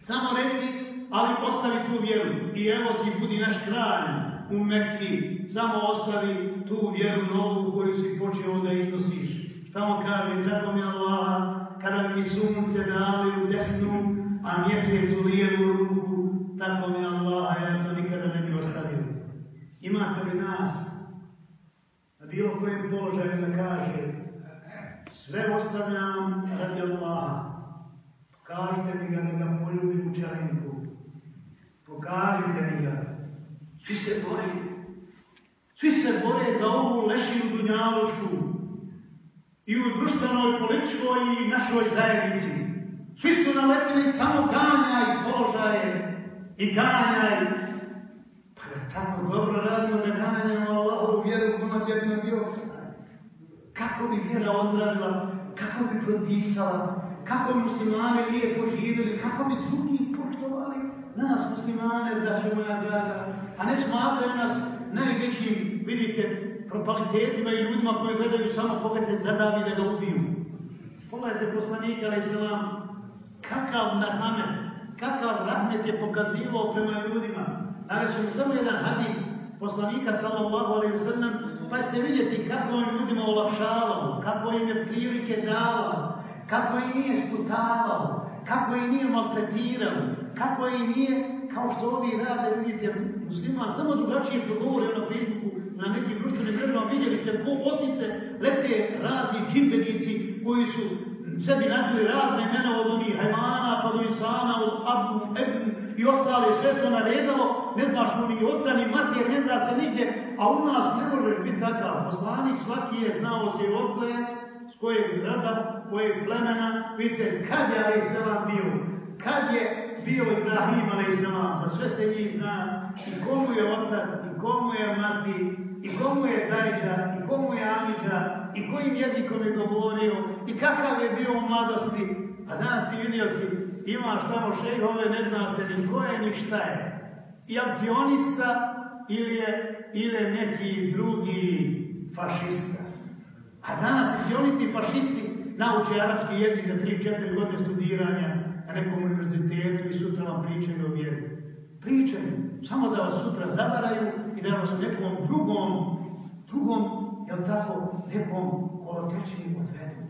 Samo reci, ali ostavi tu vjeru. I evo ti budi naš kralj u Mekki. Samo ostavi tu vjeru novu koju si počeo da iznosiš. Tamo kaže, tako mi Allah, kada mi sunce dali u desnu, a mjesec u lijevu ruku, tako mi Allah, ja to nikada ne bi ostavio. Imate li nas na bilo kojem položaju da kaže sve ostavljam radi Allaha. Pokažite mi ga da ga poljubim u čarenku. Pokažite mi ga. Svi se bore. Svi se bore za ovu lešinu dunjalučku. I u društvenoj, političkoj i našoj zajednici. Svi su naletili samo ganjaj položaje i ganjaj. Tako dobro radimo da ganjamo Allahovu vjeru koma će nam bio Kako bi vjera ozdravila, kako bi prodisala, kako bi muslimani lijepo živjeli, kako bi drugi poštovali nas muslimane, braćo moja draga, a ne smatraju nas najvećim, vidite, propalitetima i ljudima koji gledaju samo koga će zadavi da ga ubiju. Pogledajte poslanika, ali se vam, kakav narhamet, kakav rahmet je pokazivao prema ljudima. Navešem samo jedan hadis poslanika, sallallahu alaihi wa sallam, pa ste vidjeti kako on ljudima olakšavao, kako im je prilike davao, kako ih nije sputavao, kako ih nije maltretirao, kako ih nije, kao što ovi rade, vidite, muslima, samo drugačije progovore na Facebooku, na nekim društvenim mrežama, vidjeli ste po osice lete radni čimbenici koji su sebi nadvili razne imena od onih hajmana, pa do insana, od abu, ebu, i ostale sve to naredalo, ne znaš mu ni oca, ni mater, ne zna se nigdje, a u nas ne možeš biti takav. Poslanik svaki je znao se odle, s kojeg grada, kojeg plemena, vidite, kad je Ali Selam bio, kad je bio Ibrahim Ali Selam, za sve se njih zna, i komu je otac, i komu je mati, i komu je Dajđa, i komu je Amidža, i kojim jezikom je govorio, i kakav je bio u mladosti, a danas ti vidio si, imaš tamo šejhove, ne zna se ni ko je, ni šta je. I akcionista ili je, ili je neki drugi fašista. A danas akcionisti i fašisti nauče arapski jezik za 3-4 godine studiranja na nekom univerzitetu i sutra vam pričaju o vjeru. Pričaju, samo da vas sutra zavaraju i da vas u nekom drugom, drugom, jel tako, nekom kolotečenju odvedu.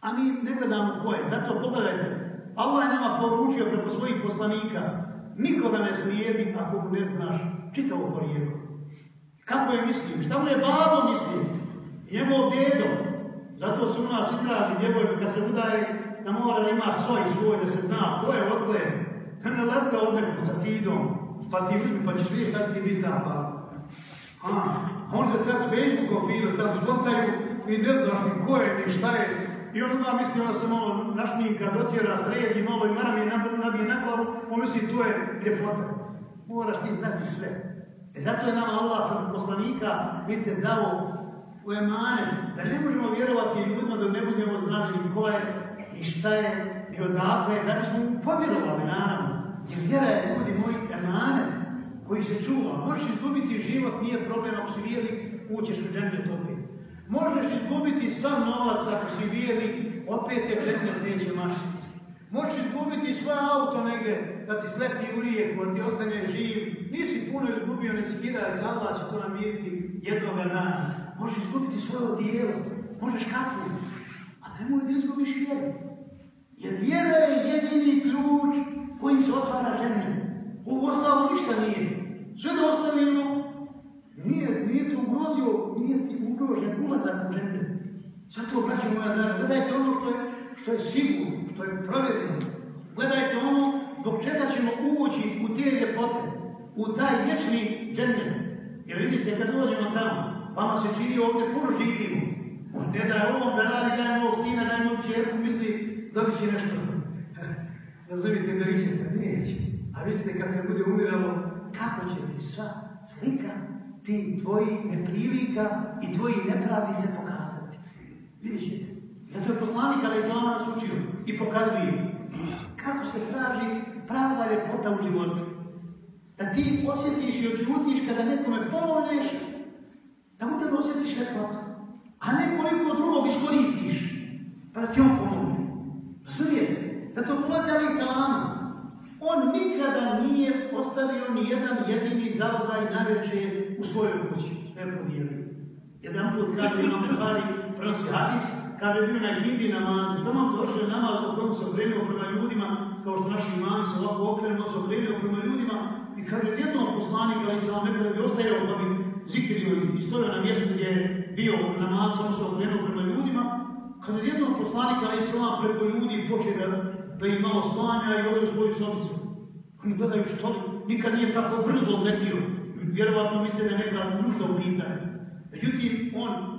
A mi ne gledamo ko je, zato pogledajte, Allah je nama poručio preko svojih poslanika, nikoga ne slijedi ako mu ne znaš čitavo porijeklo. Kako je mislio, šta mu je babo mislio, njegov dedo, zato su u nas i traži djevojka kad se udaje da mora da ima svoj svoj, da se zna ko je odgle, ne leta ovdje sa sidom, pa ti vidi, pa ćeš vidjeti šta ti biti ta pa. A, možda sad s Facebookom filo, tamo skontaju i ne znaš ko je, ni šta je, i on onda misli, ona se malo našminka, dotjera, sredi, malo i mara mi nabije na glavu, on misli, to je ljepota. Moraš ti znati sve. E zato je nama Allah poslanika, vidite, dao u emane, da ne možemo vjerovati ljudima da ne budemo znali ko je, ni šta je, ni odakle, da bismo mu povjerovali, naravno. Jer vjera je, ljudi moji, emane koji se čuva. Možeš izgubiti život, nije problem ako si vjeri, ućeš u džennet opet. Možeš izgubiti sam novac ako si vjeri, opet je džennet neće mašiti. Možeš izgubiti svoje auto negdje, da ti sleti urijek, da ti ostane živ. Nisi puno izgubio, ne si kidaj za Allah, će to namiriti jednoga dana. Možeš izgubiti svoje odijelo, možeš kapu, a nemoj da izgubiš vjeru. Jer vjera je jedini ključ kojim se otvara džennet. Ovo ostalo ništa nije. Sve da ostavimo, nije, nije ti ugrozio, nije ti ugrožen ulazak u. Zato, braćo moja draga, gledajte ono što je, što je sigurno, što je provjereno. Gledajte ono dok čega ćemo ući u te ljepote, u taj vječni džennet. Jer vidi se, kad dođemo tamo, vama se čini ovdje puno živimo. On ne daje ovom da radi, daje ovog sina, daje ovog čerku, misli, dobit će nešto. Razumite, da mislite, neće. A vidite, kad se bude umiralo, kako će ti sva slika ti tvoji neprilika i tvoji nepravdi se pokazati. Vidjet. Zato je poslanik kada Islama nas učio i pokazuje kako se traži prava ljepota u životu. Da ti osjetiš i očutiš kada nekome pomogneš, da u tebe osjetiš ljepotu. A ne koliko drugog iskoristiš, pa da ti on pomogne. Razumijete? Zato pogledajte Ali Salama. On nikada nije ostavio ni jedan jedini zalogaj navečer u svojoj kući. Podijelio. Jedan put kaže Imam Buhari, prenosi hadis, kaže bio na hindi namazu. Tamo ošli namaz u kojem se okrenuo prema ljudima, kao što naši imami se ovako okrenuo, se okrenuo prema ljudima i kaže jednom poslanik, ali se vam nekada bi ostajao pa bi zikrio i stojao na mjestu gdje je bio namaz, samo se okrenuo prema ljudima, kada jednom poslanik, ali se vam preko ljudi počne da, da im malo sklanja i ode u svoju sobicu. Oni gledaju što li, nikad nije tako brzo odletio. Vjerovatno misle da je neka nužda u pitanju. Međutim, on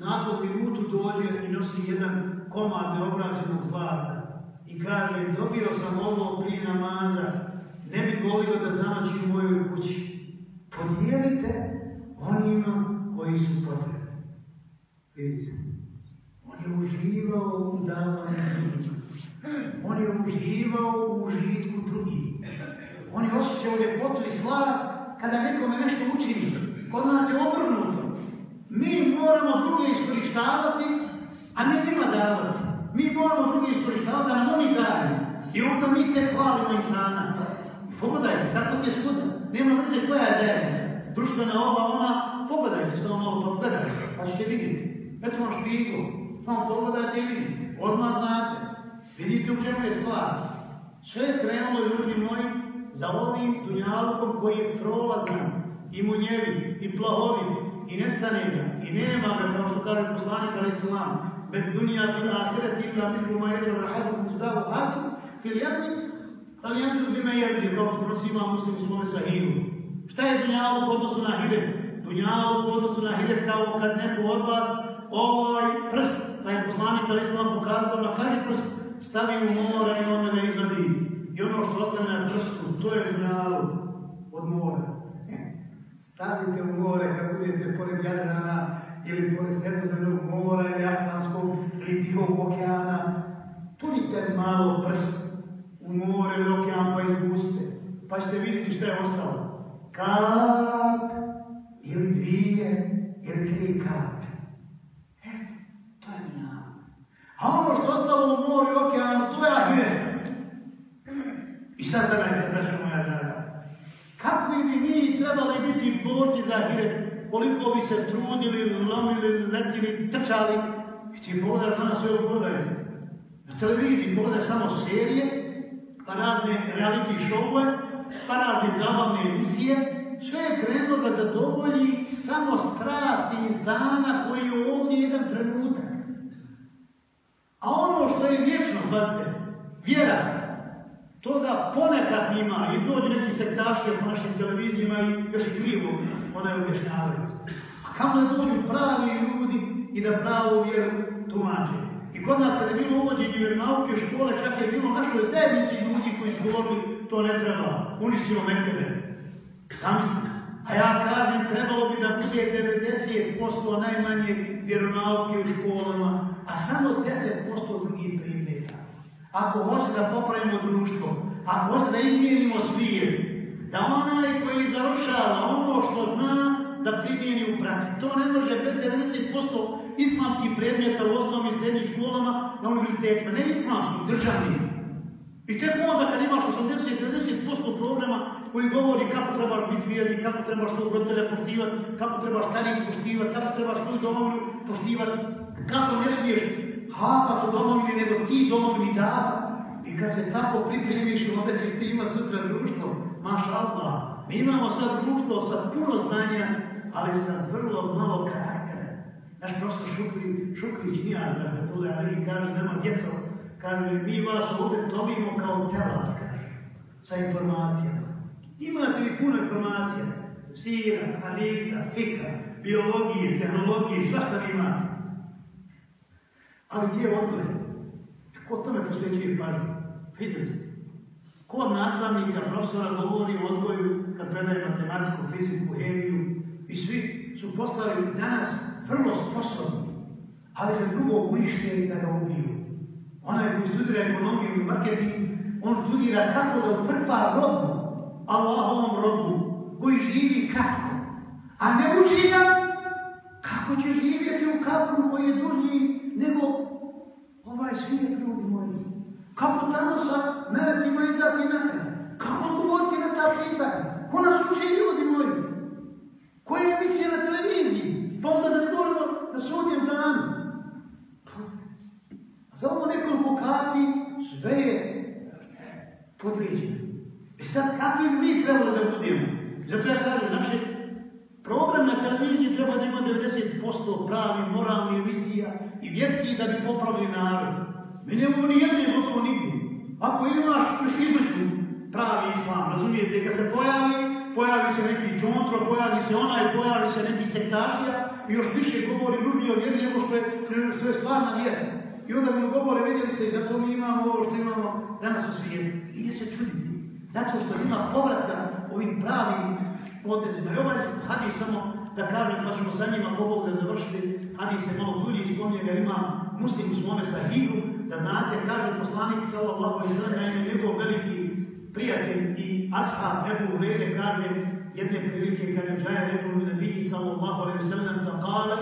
nakon minutu dođe i nosi jedan komad neobrađenog zlata i kaže, dobio sam ovo prije namaza, ne bi volio da zanoći u mojoj kući. Podijelite onima koji su potrebni. Vidite, on je uživao u davanju. On je uživao u užitku drugih. On je osjećao ljepotu i slast kada nekome nešto učini. Kod nas je obrnuto. Druge iskorištavati, a ne njima davati. Mi moramo druge iskorištavati, da nam oni daju. I onda mi te hvalimo insana. Pogledajte, kako ti je svuda. Nema veze koja je zajednica. Društvena ova, ona, pogledajte, samo malo pogledajte, pa ćete vidjeti. Eto vam špiglu, samo pogledajte i vidite. Odmah znate. Vidite u čemu je stvar. Sve je krenulo, ljudi moji, za ovim dunjalukom koji je prolazan i munjevi, i plahovi, i nestane ga, i nema ga, kao što kaže poslanik Ali Islam, bez dunija ti ahireti ila mislu ma jedno rahadu muzdavu hadu, fil jadni, bime jedri, kao što prosi ima muslim u svome sahiru. Šta je dunjalu u na hiret? Dunjalu u na hiret kao kad neko od vas ovaj prst, da je poslanik ali sam pokazao na kaži prst, stavi u mora i izvadi. I ono što ostane na prstu, to je dunjalu od mora. Stavite u more kad budete pored Jadrana ili pored Sredozemnog mora ili Atlantskog ili Tihog okeana. Turite malo prst u more ili okean pa izbuste. Pa ćete vidjeti što je ostalo. Kap ili dvije ili tri kape. E, to je dunjalu. A ono što ostalo u moru i okeanu, to je ahiret. I sad gledajte, braću moja trebali biti borci za ahiret, koliko bi se trudili, lomili, letili, trčali, i ti pogledaj danas pogledajte. Na televiziji pogledaj samo serije, pa razne reality showove, pa razne zabavne emisije, sve je krenulo da zadovolji samo strast insana koji je ovdje jedan trenutak. A ono što je vječno, pazite, vjera, to da ponekad ima i dođe neki sektaške po našim televizijama i još i krivo one objašnjavaju. A kamo da dođu pravi ljudi i da pravu vjeru tumače. I kod nas kada je bilo uvođenje vjeronauke škole, čak je bilo našoj zajednici ljudi koji su govorili to ne treba, uništimo metebe. Zamislite. A ja kažem, trebalo bi da bude 90% najmanje vjeronauke u školama, a samo 10% drugih predmeta. Ako hoće da popravimo društvo, ako hoće da izmijenimo svijet, da onaj koji završava ono što zna, da primijeni u praksi. To ne može bez 90% islamskih predmeta u osnovnim i srednjim školama na univerzitetima. Ne islamskih, državnim. I tek onda kad imaš 80-90% programa koji govori kako trebaš biti vjerni, kako trebaš svog roditelja poštivati, kako trebaš starijih poštivati, kako trebaš svoju domovinu poštivati, kako ne smiješ hapati u domovini, nego ti domovini dava. I kad se tako pripremiš, onda ćeš ti imati sutra društvo. Allah. Mi imamo sad društvo sa puno znanja, ali sa vrlo malo karaktera. Naš profesor Šukri, Šukrić Nijaz, Rahmetullah Ali, kaže, nema djeca, kaže, mi vas ovdje tolimo kao telat, kaže, sa informacijama. Imate li puno informacija? Sira, hadisa, fika, biologije, tehnologije, svašta vi imate. Ali gdje je odgoj? Ko tome posvećuje pažnju? Vidjeli ste. Ko nastavnika, profesora govori o odgoju kad predaje matematiku, fiziku, hemiju i svi su postali danas vrlo sposobni, ali da drugog unište i da ga ubiju. Onaj koji studira ekonomiju i marketing, on studira kako da utrpa robu, Allahovom robu, koji živi kratko, a ne uči ga kako će živjeti u kapru koji je dulji nego ovaj svijet, ljudi moji. Kako tamo sa melecima izdati nakraj? Kako odgovoriti na ta pitanja? Ko nas uči ljudi moji? Koje emisije na televiziji? Pa onda da govorimo na sudnjem danu. Pazite. A za ovo nekoliko kapi sve je. I sad kakvi mi trebali da budemo? Zato ja kažem, naše program na televiziji treba da ima 90% pravi, moralni emisija i vjerski da bi popravili narod. Mi nemamo ni jedne gotovo nigdje. Ako imaš još pravi islam, razumijete, kad se pojavi, pojavi se neki čontro, pojavi se onaj, pojavi se neki sektašija i još više govori ružnije o vjeri nego što je, što je stvarna vjera. I onda mi govore, vidjeli ste, da to mi imamo ovo što imamo danas u svijetu. I ne se čudite. Zato što ima povratka ovim pravim potezima. I ovaj hadis samo da kažem, pa ćemo sa njima pobog da završiti, hadis se malo dulji, spominje da ima muslim u svome sahihu, da znate, kaže poslanik sallallahu alaihi sallam, da je njegov veliki prijatelj i ashab Ebu Hurere kaže jedne prilike kaže džaje rekao mi nebiji sallallahu alaihi sallam sa kale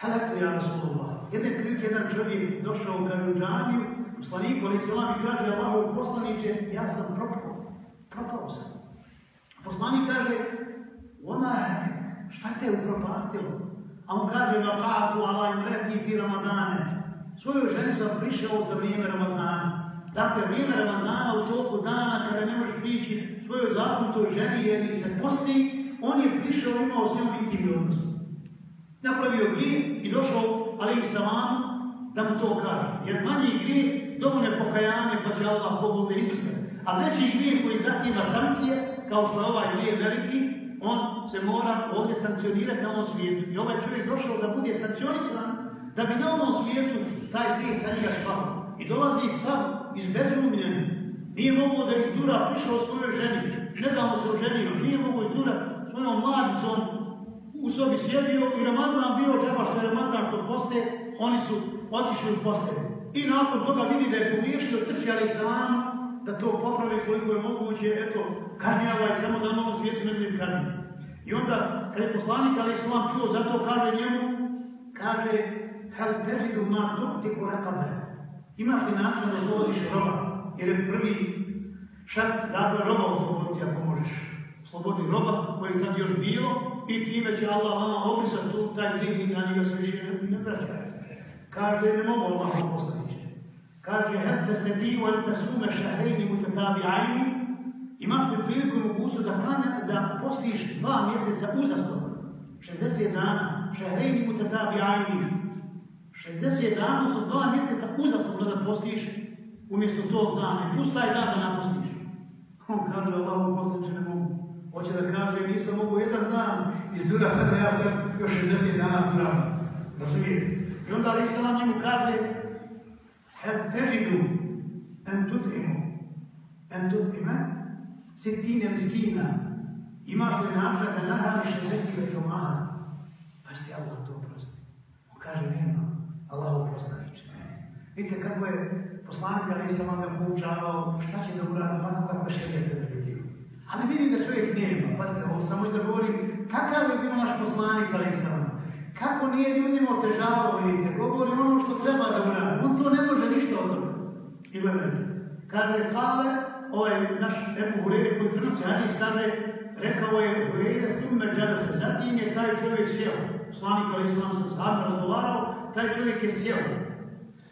halaktu ja Rasulullah. Jedne prilike jedan čovjek došao u u džaniju, poslaniku alaihi sallam i kaže Allahov poslaniće, ja sam propao, propao sam. Poslanik kaže, ona šta te upropastilo? A on kaže, va ba'du ala imreti fi Ramadane. Svoju ženu sam prišao za vrijeme Ramazana. Dakle, vrijeme Ramazana u toku dana kada ne možeš prići svojoj zakonitoj ženi jer se posti, on je prišao i imao s njom intimni odnos. Napravio grijeh i došao ali salam da mu to kaže. Jer manji grijeh dovoljne pokajanje pa će Allah Bogu da izbrisati. A veći grijeh koji zahtjeva sankcije, kao što je ovaj veliki, on se mora ovdje sankcionirati na ovom svijetu. I ovaj čovjek došao da bude sankcionisan, da bi na ovom svijetu taj grijeh sa njega spao. I dolazi sad izbezumljen. Nije mogo da ih dura prišao svojoj ženi. Nedavno se oženio. Nije mogo i dura svojom mladicom u sobi sjedio i Ramazan bio džaba što je Ramazan kod poste, oni su otišli u poste. I nakon toga vidi da je pogriješio, trči ali sam da to popravi koliko je moguće, eto, kažnjava i samo da na ovom svijetu ne budem kažnjen. I onda, kad je poslanik ali islam čuo, zato kaže njemu, kaže, hal težidu ma tukti korakabe. Imaš li način da oslobodiš roba? Jer je prvi šart da roba osloboditi ako možeš. Slobodi roba koji je tad još bio i time će Allah vama obrisati tu taj grih i na njega se više ne vraća. Kaže, ne mogu Allah. Kaže, hel te ste ti te sume šahrejni mu te tabi ajni, Imaš li priliku mogućnost da, klanja, da postiš dva mjeseca uzastopno? 60 dana, šehreji mu te da bijajniš. 60 dana su dva mjeseca uzastopno da postiš umjesto tog dana. I pustaj dan da napustiš. On kaže, Allah, postiče ne mogu. Hoće da kaže, nisam mogu jedan dan iz dura, da ja sam još 60 dana dura. Razumijete? I onda Ali Islam njemu kaže, težidu, en tutimu, en tutime, sitine miskina, imaš li namre na nahrani 60 siromaha, pa ste ti Allah to oprosti. On kaže, nema, Allah oprosta. Vidite kako je poslanik Ali sam onda poučavao šta će da uradi, ovako kako šeljete da vidim. Ali vidim da čovjek nema, pazite, ovo sam da govorim, kakav je bio naš poslanik Ali kako nije ljudima otežavao, vidite, govori ono što treba da uradi, on to ne može ništa od toga. I gledajte, kaže, kale, ovaj naš Ebu Hureyre koji prenosi hadis, kaže, rekao je Hureyre summe džada se, zatim je taj čovjek sjeo. Slanik ali islam sa sahabima razgovarao, taj čovjek je sjeo.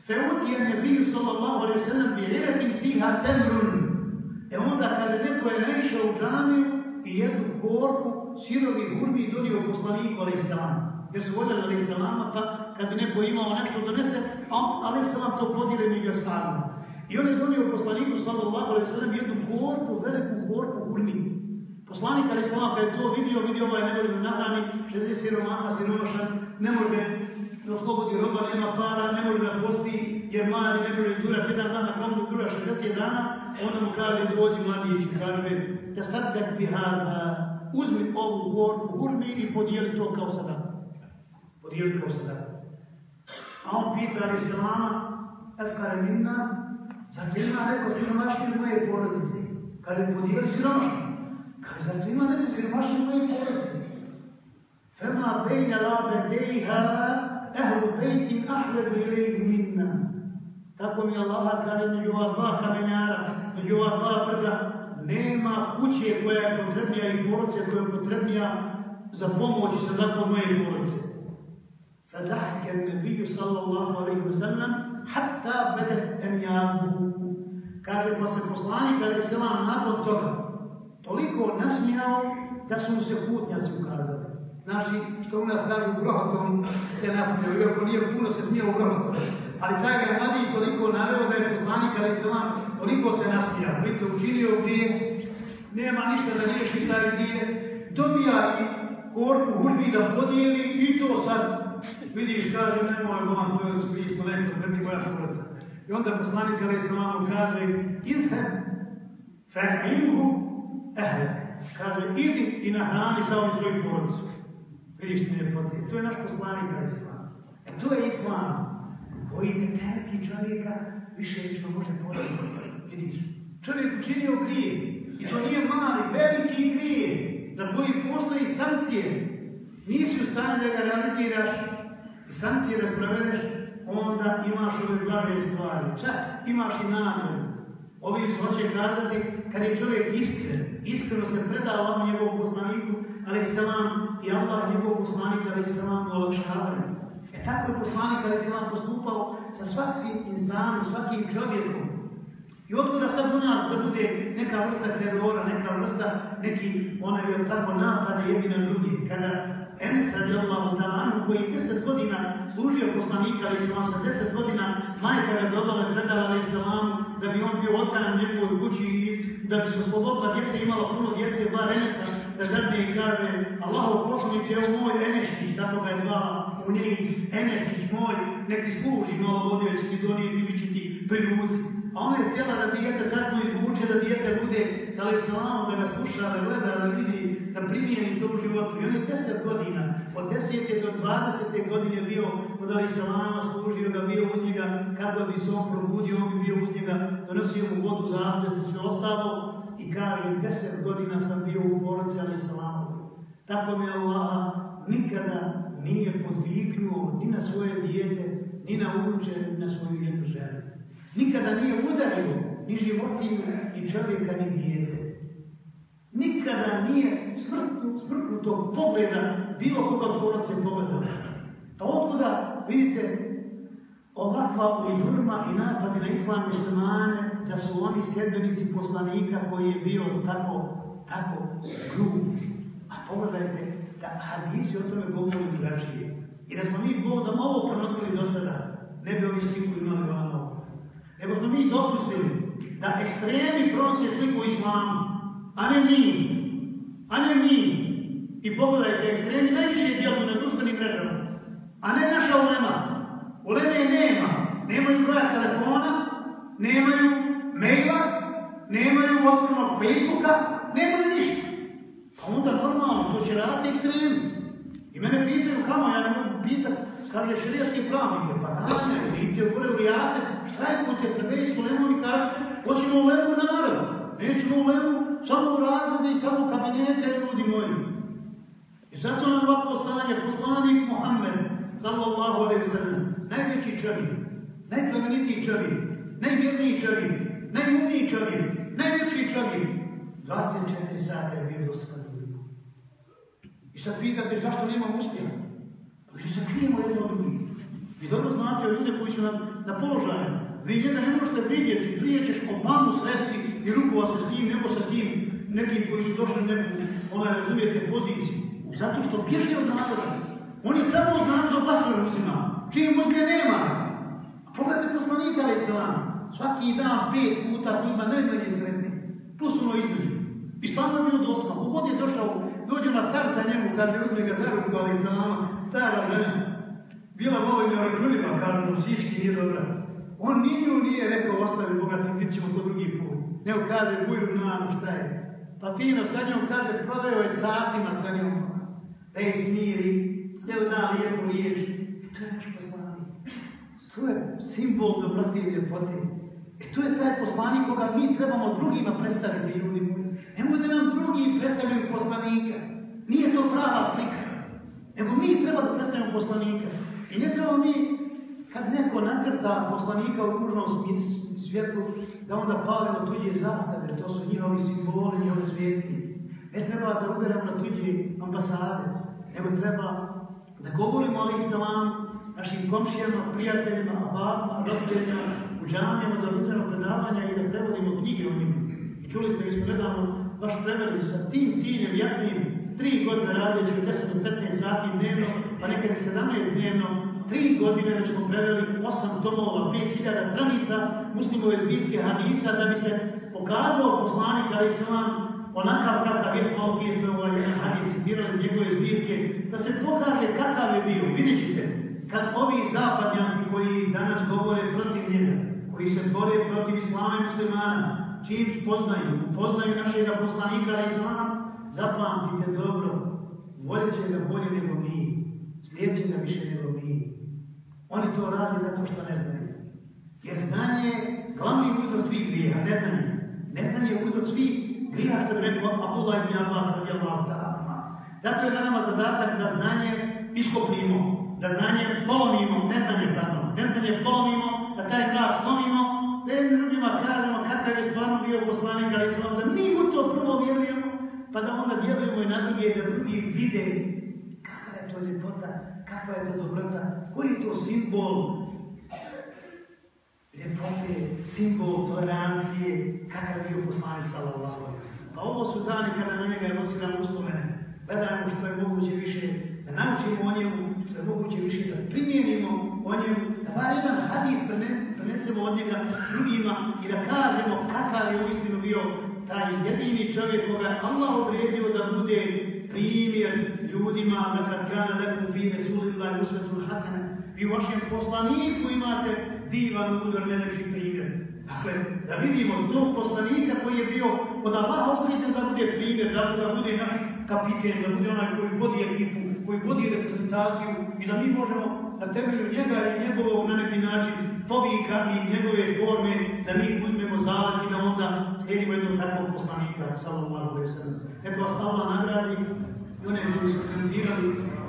Feuti je nebiju sallallahu alaihi sallam bi revatim fiha temrun. E onda kaže, neko je naišao u džamiju i jednu korpu sirovi hurbi donio poslaniku alaihi sallam jer su voljeli ali salama, pa kad bi neko imao nešto donese, ali salam to podijeli među ashabima. I on je donio poslaniku sallallahu alaihi sallam jednu gorku, veliku gorku urmi. Poslanik ali salam kad je to vidio, vidio ovaj ne može nahrani, 60 siromaha, siromašan, ne može da oslobodi roba, nema para, ne može da posti, jer mladi ne može durati jedan dan, ako mu dura 60 dana, onda mu kaže, dođi mladić, kaže, da sad bi hada, uzmi ovu gorku urmi i podijeli to kao sada podijeli kao sadaku. A on pita ali Islama, efkare minna, zato ima neko siromašnije u mojej porodici, kada je podijeli siromašnje. Kada zato ima neko siromašnije u mojej porodici. Fema bejna la bedejha, ehlu bejtin ahleb ilaihi minna. Tako mi Allaha kaže među ova dva kamenjara, među ova dva brda, nema kuće koja je potrebnija i porodice koja je potrebnija za pomoć i sadak moje porodice. Fadahke nebiju sallallahu alaihi wa sallam, hatta bede enjavu. Kaže, pa se poslanik, ali se vam nakon toga toliko nasmijao da su mu se putnjaci ukazali. Znači, što u nas u grohotom se nasmijao, iako nije puno se smijao grohotom. Ali taj ga mladić toliko naveo da je poslanik, ali se toliko se nasmijao. Vidite, učinio grije, nema ništa da riješi taj grije, dobija i korpu hurbi da podijeli i to sad vidiš, kaže, nemoj vam, to je smisno neko, prvi moja porodica. I onda poslanik Ali Islamu kaže, izhe, fahimhu ehle. Kaže, idi i nahrani sa ovim svojim porodicu. Vidiš ti ljepoti, to je naš poslanik Ali Islam. E to je Islam koji ne tereti čovjeka više što može podati. Vidiš, čovjek učinio grije. I to nije mali, veliki grije na koji postoji sankcije. Nisi u stanju da ga realiziraš i sankcije da sprovedeš, onda imaš ove blaže stvari. Čak imaš i namjeru. Ovim se hoće kazati, kad je čovjek iskren, iskreno se predao ovom njegovom poslaniku, ali se vam i Allah njegov poslanik, ali se vam olakšavaju. E tako je poslanik, ali se vam postupao sa svakim insanom, svakim čovjekom. I otkuda sad u nas da bude neka vrsta terora, neka vrsta, neki, onaj, tako, napade jedni na drugi, kada Enes radijallahu ta'ala koji je deset godina služio poslanika ali islam sa deset godina, majka je dobala i predala islam da bi on bio otan njegovoj kući i da bi se oslobodila djece, imala puno djece, dva renesa, da dadne i kaže Allahov poslanić, evo moj Eneščić, tako ga je zvala u njej Eneščić moj, neki služi malo vodio će ti donije, ti će ti pri ruci. A ona je htjela da dijete tako izvuče, da dijete bude sa Islamom, da ga sluša, da gleda, da vidi, da primijeni to u životu. I on je deset godina, od desete do dvadesete godine bio od Islama, služio ga, bio uz njega, kada bi se on probudio, on bi bio uz njega, donosio mu vodu za abdest i sve ostalo. I kaže, deset godina sam bio u porodici Ali. Tako mi Allah nikada nije podviknuo ni na svoje dijete, ni na unuče, ni na svoju jednu ženu. Nikada nije udario ni životinju, ni čovjeka, ni dijete. Nikada nije smrknutog pogleda bilo koga porodice pogledao. Pa otkuda, vidite, ovakva ujdurma i napadi na islam muslimane, da su oni sljedbenici poslanika koji je bio tako, tako grub. A pogledajte da hadisi o tome govori drugačije. I da smo mi Bog da ovo pronosili do sada, ne bi ovi sliku imali ovamo. Nego smo mi dopustili da ekstremi pronose sliku islamu, a ne mi. A ne mi. I pogledajte, ekstremi najviše djeluju na društvenim mrežama, a ne naša ulema. Uleme nema. Nemaju broja telefona, nemaju maila, nemaju otvornog Facebooka, nemaju ništa. A onda normalno, to će raditi ekstremi. I mene pitaju kamo, ja ne mogu pitat, kaže širijaske pravnike, pa dane, vidite gore u Rijase, štrajkujte, preveći u lemu i kažete, hoćemo u lemu narod, nećemo u lemu samo razrede i samo kabinete, ljudi moji. I zato nam ovako stanje, poslanik Mohamed, sallallahu alaihi sallam, najveći čovjek, najplemenitiji čovjek, najvjerniji čovjek, najumniji čovjek, najveći čovjek, 24 sata je bio dostupan ljudima. I sad pitate zašto nemamo uspjeha? Jer se krijemo jedno od drugih. Vi dobro znate o ljude koji su na, na položaju. Vi njega ne možete vidjeti, prije ćeš Obamu sresti i rukova se s njim, nego sa tim nekim koji su došli neku, onaj razumijete, poziciju. Zato što bježe od naroda. On je samo od naroda glasove uzima. Čije uzme nema. A pogledajte poslanika ali islam. Svaki dan pet puta ima najmanje sretni. Plus ono između. I stvarno bio dostupan. Kogod je došao, dođe na starca njemu, kaže, uzme ga za ruku ali islama, stara žena. Bila malo i na računima, kaže, psički nije dobra. On nije nije rekao, ostavi Boga, ti vidit ćemo to drugi Nego kaže, buju nanu, šta je? Pa fino sa njom kaže, prodaju je satima sa njom. Da je smiri, da je da lijepo riječ. I to je naš poslanik. To je simbol dobrote i ljepote. E to je taj poslanik koga mi trebamo drugima predstaviti, ljudi moji. Nemoj da nam drugi predstavljaju poslanika. Nije to prava slika. Nego mi treba da predstavljamo poslanika. I ne trebamo mi, kad neko nacrta poslanika u svijetu, da onda palimo tuđe zastave, to su njihovi simboli, njihovi svijetinje. Ne treba da udaramo na tuđe ambasade, nego treba da govorimo ali salam našim komšijama, prijateljima, babama, roditeljima, u džamijama, da budemo predavanja i da prevodimo knjige o njima. Čuli ste, mi smo nedavno baš preveli sa tim ciljem jasnim, tri godine radeći od 10 do 15 sati dnevno, pa nekad i 17 dnevno, tri godine smo preveli osam tomova, 5000 stranica muslimove zbirke hadisa da bi se pokazao poslanik ali se vam onakav kakav je malo prije smo ovaj hadis citirali njegove zbirke, da se pokaže kakav je bio. Vidjet ćete, kad ovi zapadnjaci koji danas govore protiv njega, koji se bore protiv islama i muslimana, čim spoznaju, upoznaju našega poslanika ali islam, zapamtite dobro, voljet će ga bolje nego mi, ga više nego mi. Oni to rade zato što ne znaju. Jer znanje je glavni uzrok svih grijeha, neznanje. Neznanje je uzrok svih grijeha što bi rekao Abdullah ibn Abbas radijallahu ta'ala. Zato je na nama zadatak da znanje iskopnimo, da znanje polomimo, neznanje pardon, neznanje polomimo, da taj mrak slomimo, da jednim ljudima kažemo kakav je stvarno bio poslanik ali islam, da mi u to prvo vjerujemo, pa da onda vjerujemo i na druge, da drugi vide to ljepota, kakva je to dobrota, koji je to simbol? Ljepote, simbol tolerancije, kakav je bio poslanik sallallahu Pa ovo su dani kada na njega nosimo uspomene. Gledajmo što je moguće više, da naučimo o njemu, što je moguće više da primijenimo o njemu, da bar jedan hadis prenesemo od njega drugima i da kažemo kakav je uistinu bio taj jedini čovjek koga Allah odredio da bude primjer ljudima, da kad kana leku fi Resulillah usvetul hasana, vi u vašem poslaniku imate divan, udar, najlepši primjer. Dakle, da vidimo tog poslanika koji je bio od Allaha određen da bude primjer, da, da bude naš kapiten, da bude onaj koji vodi ekipu, koji vodi reprezentaciju i da mi možemo na temelju njega i njegovog na neki način povika i njegove forme da mi uzmemo zalet i da onda slijedimo jednog takvog poslanika, sallallahu alaihi sallam. Neka vas nagradi i one koji su organizirali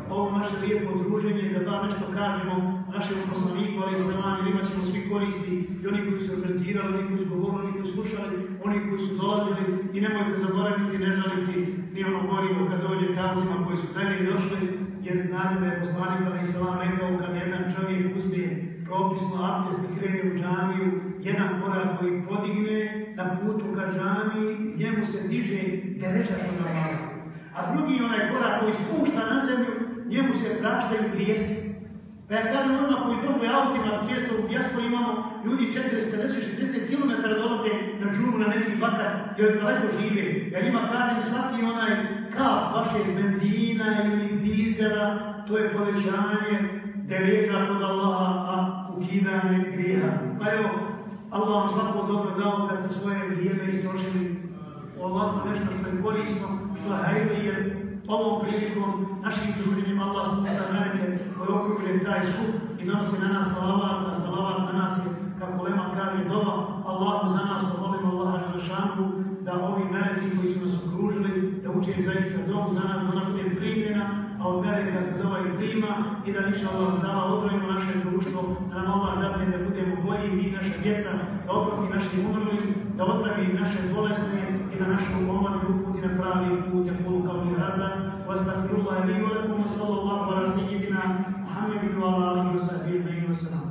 ovo naše lijepo druženje, da da nešto kažemo našem poslaniku, ali sa vami, jer imat ćemo svi koristi. I oni koji su organizirali, oni koji su govorili, oni koji su slušali, oni koji su dolazili. I nemojte zaboraviti, ne žaliti ni ono gorivo kad dođe kauzima koji su meni došli, jer znate da je poslanik, ali rekao, kad jedan čovjek uzme propisno abdest i krene u džamiju, jedan korak koji podigne na putu ka džamiji, njemu se diže deređa što A drugi onaj korak koji spušta na zemlju, njemu se praštaju grijesi. Pa ja kažem odmah koji tomu autima, često u dijaspori imamo ljudi 40, 50, 60 km dolaze na džumu na neki bakar jer daleko žive. Ja njima kažem svaki onaj kap vašeg benzina ili dizela, to je povećanje deređa kod Allaha, a ukidanje grijeha. Pa evo, Allah vam svako dobro dao da ste svoje vrijeme istrošili ovako nešto što je korisno, je hajde, jer ovom prilikom našim druženjima Allah spušta meleke koji okružuje taj skup i nosi na nas salavat, a salavat na nas je, kako Lema kaže, doba Allahu za nas, pomolimo Allaha Đelešanku, da ovi meleki koji su nas okružili, da uče zaista dobu za nas, da ona bude primjena, a od meleka se doba i prima i da niša Allah dala odvojimo naše društvo, da nam Allah dadne da budemo bolji mi naša djeca, da oprosti našim umrlim, da otravi naše bolesne i da našu omladinu uputi na pravi put, ja kulu kao mi rada, واستغفر الله لي ولكم وصلى الله على سيدنا محمد وعلى اله وصحبه اجمعين والسلام